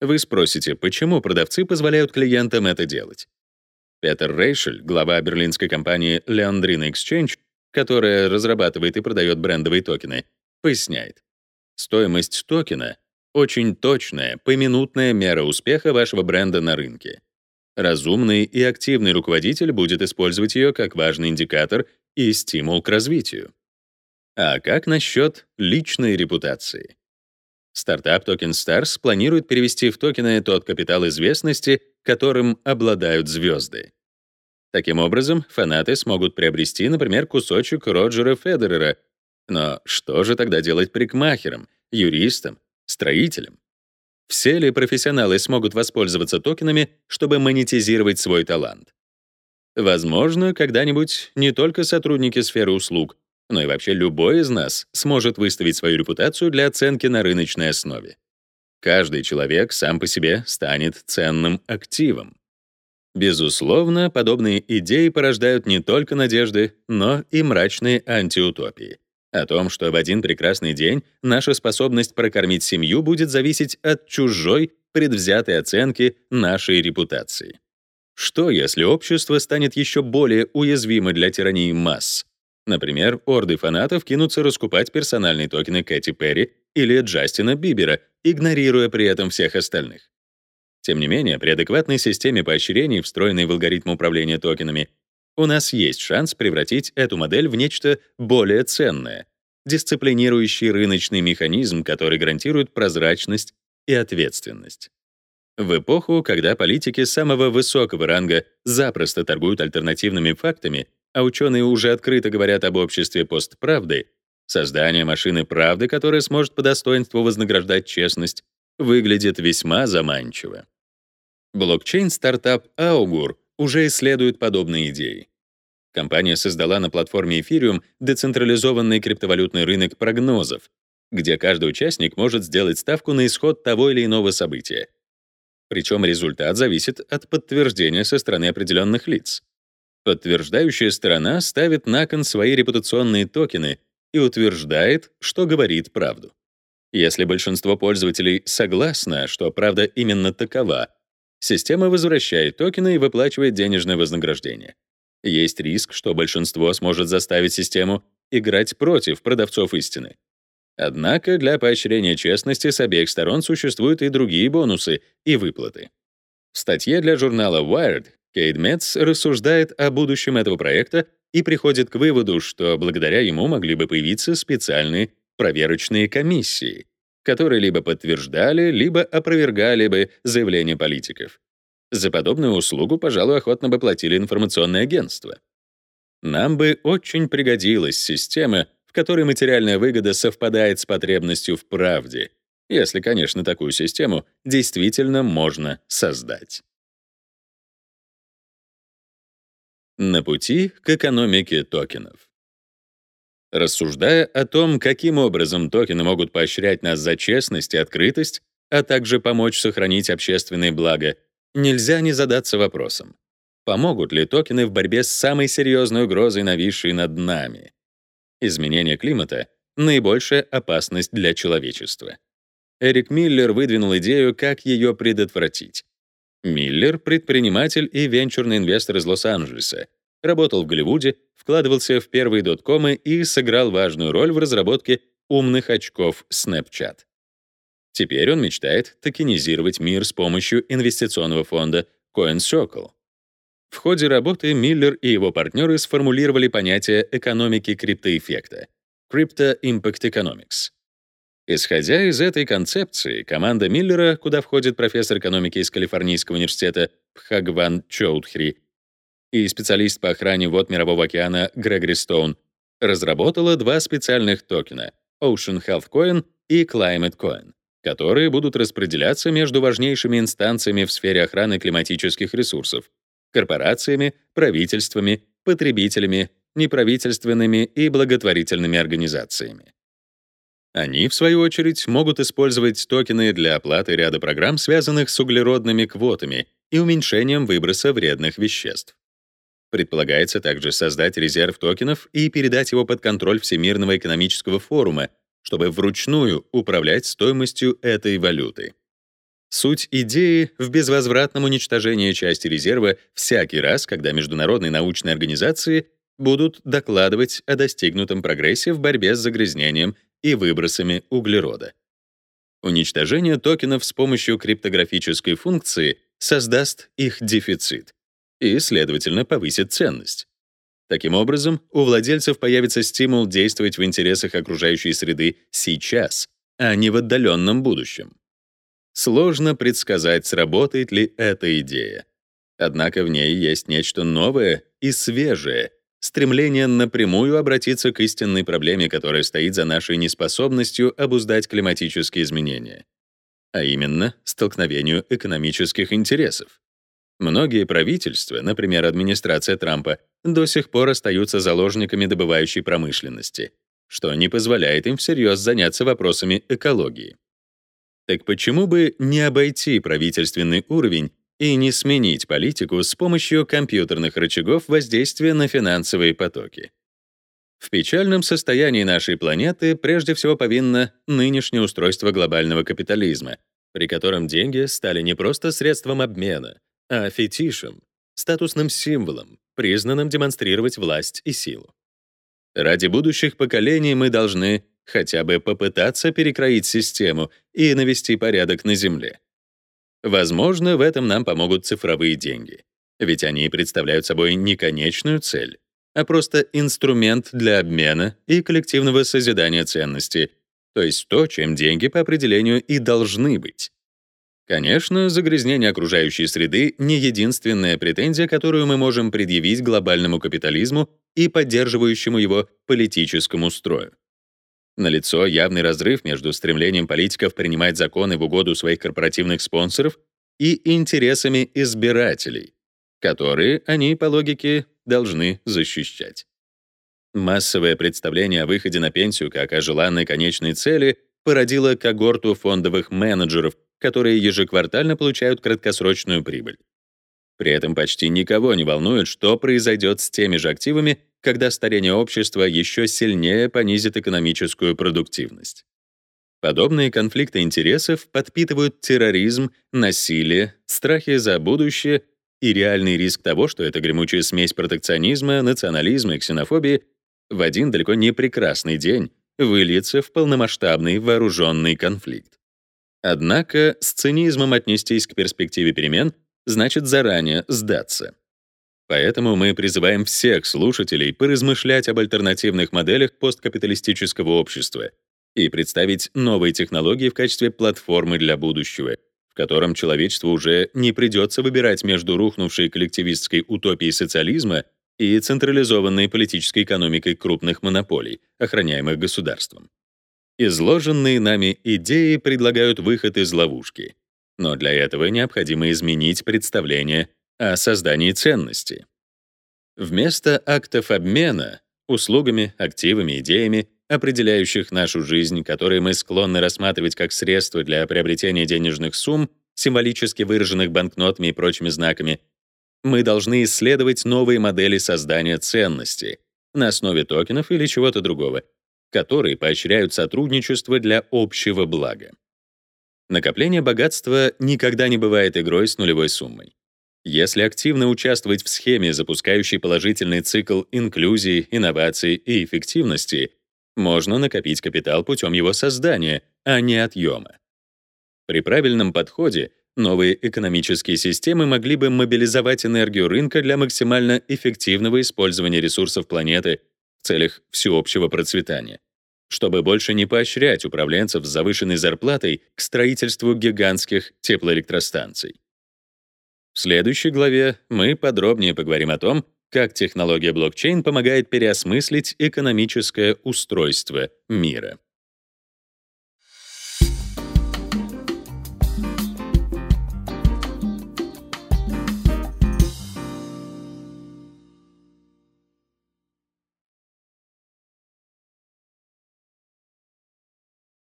Вы спросите, почему продавцы позволяют клиентам это делать? Петер Рейшель, глава берлинской компании Leandrina Exchange, которая разрабатывает и продает брендовые токены, поясняет. Стоимость токена — очень точная, поминутная мера успеха вашего бренда на рынке. Разумный и активный руководитель будет использовать ее как важный индикатор и стимул к развитию. А как насчет личной репутации? Стартап Token Stars планирует перевести в токены тот капитал известности, которым обладают звезды. Таким образом, фанаты смогут приобрести, например, кусочек Роджера Федерера. Но что же тогда делать парикмахерам, юристам, строителям? Все ли профессионалы смогут воспользоваться токенами, чтобы монетизировать свой талант? Возможно, когда-нибудь не только сотрудники сферы услуг, но и вообще любой из нас сможет выставить свою репутацию для оценки на рыночной основе. Каждый человек сам по себе станет ценным активом. Безусловно, подобные идеи порождают не только надежды, но и мрачные антиутопии о том, что в один прекрасный день наша способность прокормить семью будет зависеть от чужой предвзятой оценки нашей репутации. Что, если общество станет еще более уязвимо для тирании масс? Например, орды фанатов кинутся раскупать персональные токены Кэти Перри или Джастина Бибера, игнорируя при этом всех остальных. Тем не менее, при адекватной системе поощрений, встроенной в алгоритм управления токенами, у нас есть шанс превратить эту модель в нечто более ценное, дисциплинирующий рыночный механизм, который гарантирует прозрачность и ответственность. В эпоху, когда политики самого высокого ранга запросто торгуют альтернативными фактами, а ученые уже открыто говорят об обществе постправды, создание машины правды, которая сможет по достоинству вознаграждать честность, выглядит весьма заманчиво. Блокчейн-стартап Augur уже исследуют подобные идеи. Компания создала на платформе Ethereum децентрализованный криптовалютный рынок прогнозов, где каждый участник может сделать ставку на исход того или иного события. причем результат зависит от подтверждения со стороны определенных лиц. Подтверждающая сторона ставит на кон свои репутационные токены и утверждает, что говорит правду. Если большинство пользователей согласно, что правда именно такова, система возвращает токены и выплачивает денежное вознаграждение. Есть риск, что большинство сможет заставить систему играть против продавцов истины. Однако для поощрения честности с обеих сторон существуют и другие бонусы и выплаты. В статье для журнала Wired Кейт Метц рассуждает о будущем этого проекта и приходит к выводу, что благодаря ему могли бы появиться специальные проверочные комиссии, которые либо подтверждали, либо опровергали бы заявления политиков. За подобную услугу, пожалуй, охотно бы платили информационные агентства. Нам бы очень пригодилась система, в которой материальная выгода совпадает с потребностью в правде, если, конечно, такую систему действительно можно создать. На пути к экономике токенов. Рассуждая о том, каким образом токены могут поощрять нас за честность и открытость, а также помочь сохранить общественные блага, нельзя не задаться вопросом, помогут ли токены в борьбе с самой серьезной угрозой, нависшей над нами? Изменение климата — наибольшая опасность для человечества. Эрик Миллер выдвинул идею, как ее предотвратить. Миллер — предприниматель и венчурный инвестор из Лос-Анджелеса, работал в Голливуде, вкладывался в первые доткомы и сыграл важную роль в разработке умных очков Snapchat. Теперь он мечтает токенизировать мир с помощью инвестиционного фонда CoinCircle. В ходе работы Миллер и его партнеры сформулировали понятие экономики криптоэффекта — Crypto Impact Economics. Исходя из этой концепции, команда Миллера, куда входит профессор экономики из Калифорнийского университета Пхагван Чоудхри и специалист по охране вод Мирового океана Грегори Стоун, разработала два специальных токена — Ocean Health Coin и Climate Coin, которые будут распределяться между важнейшими инстанциями в сфере охраны климатических ресурсов — корпорациями, правительствами, потребителями, неправительственными и благотворительными организациями. Они, в свою очередь, могут использовать токены для оплаты ряда программ, связанных с углеродными квотами и уменьшением выброса вредных веществ. Предполагается также создать резерв токенов и передать его под контроль Всемирного экономического форума, чтобы вручную управлять стоимостью этой валюты. Суть идеи в безвозвратном уничтожении части резерва всякий раз, когда международные научные организации будут докладывать о достигнутом прогрессе в борьбе с загрязнением и выбросами углерода. Уничтожение токенов с помощью криптографической функции создаст их дефицит и, следовательно, повысит ценность. Таким образом, у владельцев появится стимул действовать в интересах окружающей среды сейчас, а не в отдаленном будущем. Сложно предсказать, сработает ли эта идея. Однако в ней есть нечто новое и свежее, стремление напрямую обратиться к истинной проблеме, которая стоит за нашей неспособностью обуздать климатические изменения, а именно столкновению экономических интересов. Многие правительства, например, администрация Трампа, до сих пор остаются заложниками добывающей промышленности, что не позволяет им всерьез заняться вопросами экологии. Так почему бы не обойти правительственный уровень и не сменить политику с помощью компьютерных рычагов воздействия на финансовые потоки? В печальном состоянии нашей планеты прежде всего повинно нынешнее устройство глобального капитализма, при котором деньги стали не просто средством обмена, а фетишем, статусным символом, признанным демонстрировать власть и силу. Ради будущих поколений мы должны хотя бы попытаться перекроить систему и навести порядок на Земле. Возможно, в этом нам помогут цифровые деньги, ведь они представляют собой не конечную цель, а просто инструмент для обмена и коллективного созидания ценности, то есть то, чем деньги по определению и должны быть. Конечно, загрязнение окружающей среды — не единственная претензия, которую мы можем предъявить глобальному капитализму и поддерживающему его политическому строю. Налицо явный разрыв между стремлением политиков принимать законы в угоду своих корпоративных спонсоров и интересами избирателей, которые они, по логике, должны защищать. Массовое представление о выходе на пенсию как о желанной конечной цели породило когорту фондовых менеджеров, которые ежеквартально получают краткосрочную прибыль. При этом почти никого не волнует, что произойдет с теми же активами, когда старение общества еще сильнее понизит экономическую продуктивность. Подобные конфликты интересов подпитывают терроризм, насилие, страхи за будущее и реальный риск того, что эта гремучая смесь протекционизма, национализма и ксенофобии в один далеко не прекрасный день выльется в полномасштабный вооруженный конфликт. Однако с цинизмом отнестись к перспективе перемен значит заранее сдаться. Поэтому мы призываем всех слушателей поразмышлять об альтернативных моделях посткапиталистического общества и представить новые технологии в качестве платформы для будущего, в котором человечеству уже не придется выбирать между рухнувшей коллективистской утопией социализма и централизованной политической экономикой крупных монополий, охраняемых государством. Изложенные нами идеи предлагают выход из ловушки, но для этого необходимо изменить представление о создании ценности. Вместо актов обмена услугами, активами, идеями, определяющих нашу жизнь, которые мы склонны рассматривать как средство для приобретения денежных сумм, символически выраженных банкнотами и прочими знаками, мы должны исследовать новые модели создания ценности на основе токенов или чего-то другого, которые поощряют сотрудничество для общего блага. Накопление богатства никогда не бывает игрой с нулевой суммой. Если активно участвовать в схеме, запускающей положительный цикл инклюзии, инноваций и эффективности, можно накопить капитал путем его создания, а не отъема. При правильном подходе новые экономические системы могли бы мобилизовать энергию рынка для максимально эффективного использования ресурсов планеты в целях всеобщего процветания, чтобы больше не поощрять управленцев с завышенной зарплатой к строительству гигантских теплоэлектростанций. В следующей главе мы подробнее поговорим о том, как технология блокчейн помогает переосмыслить экономическое устройство мира.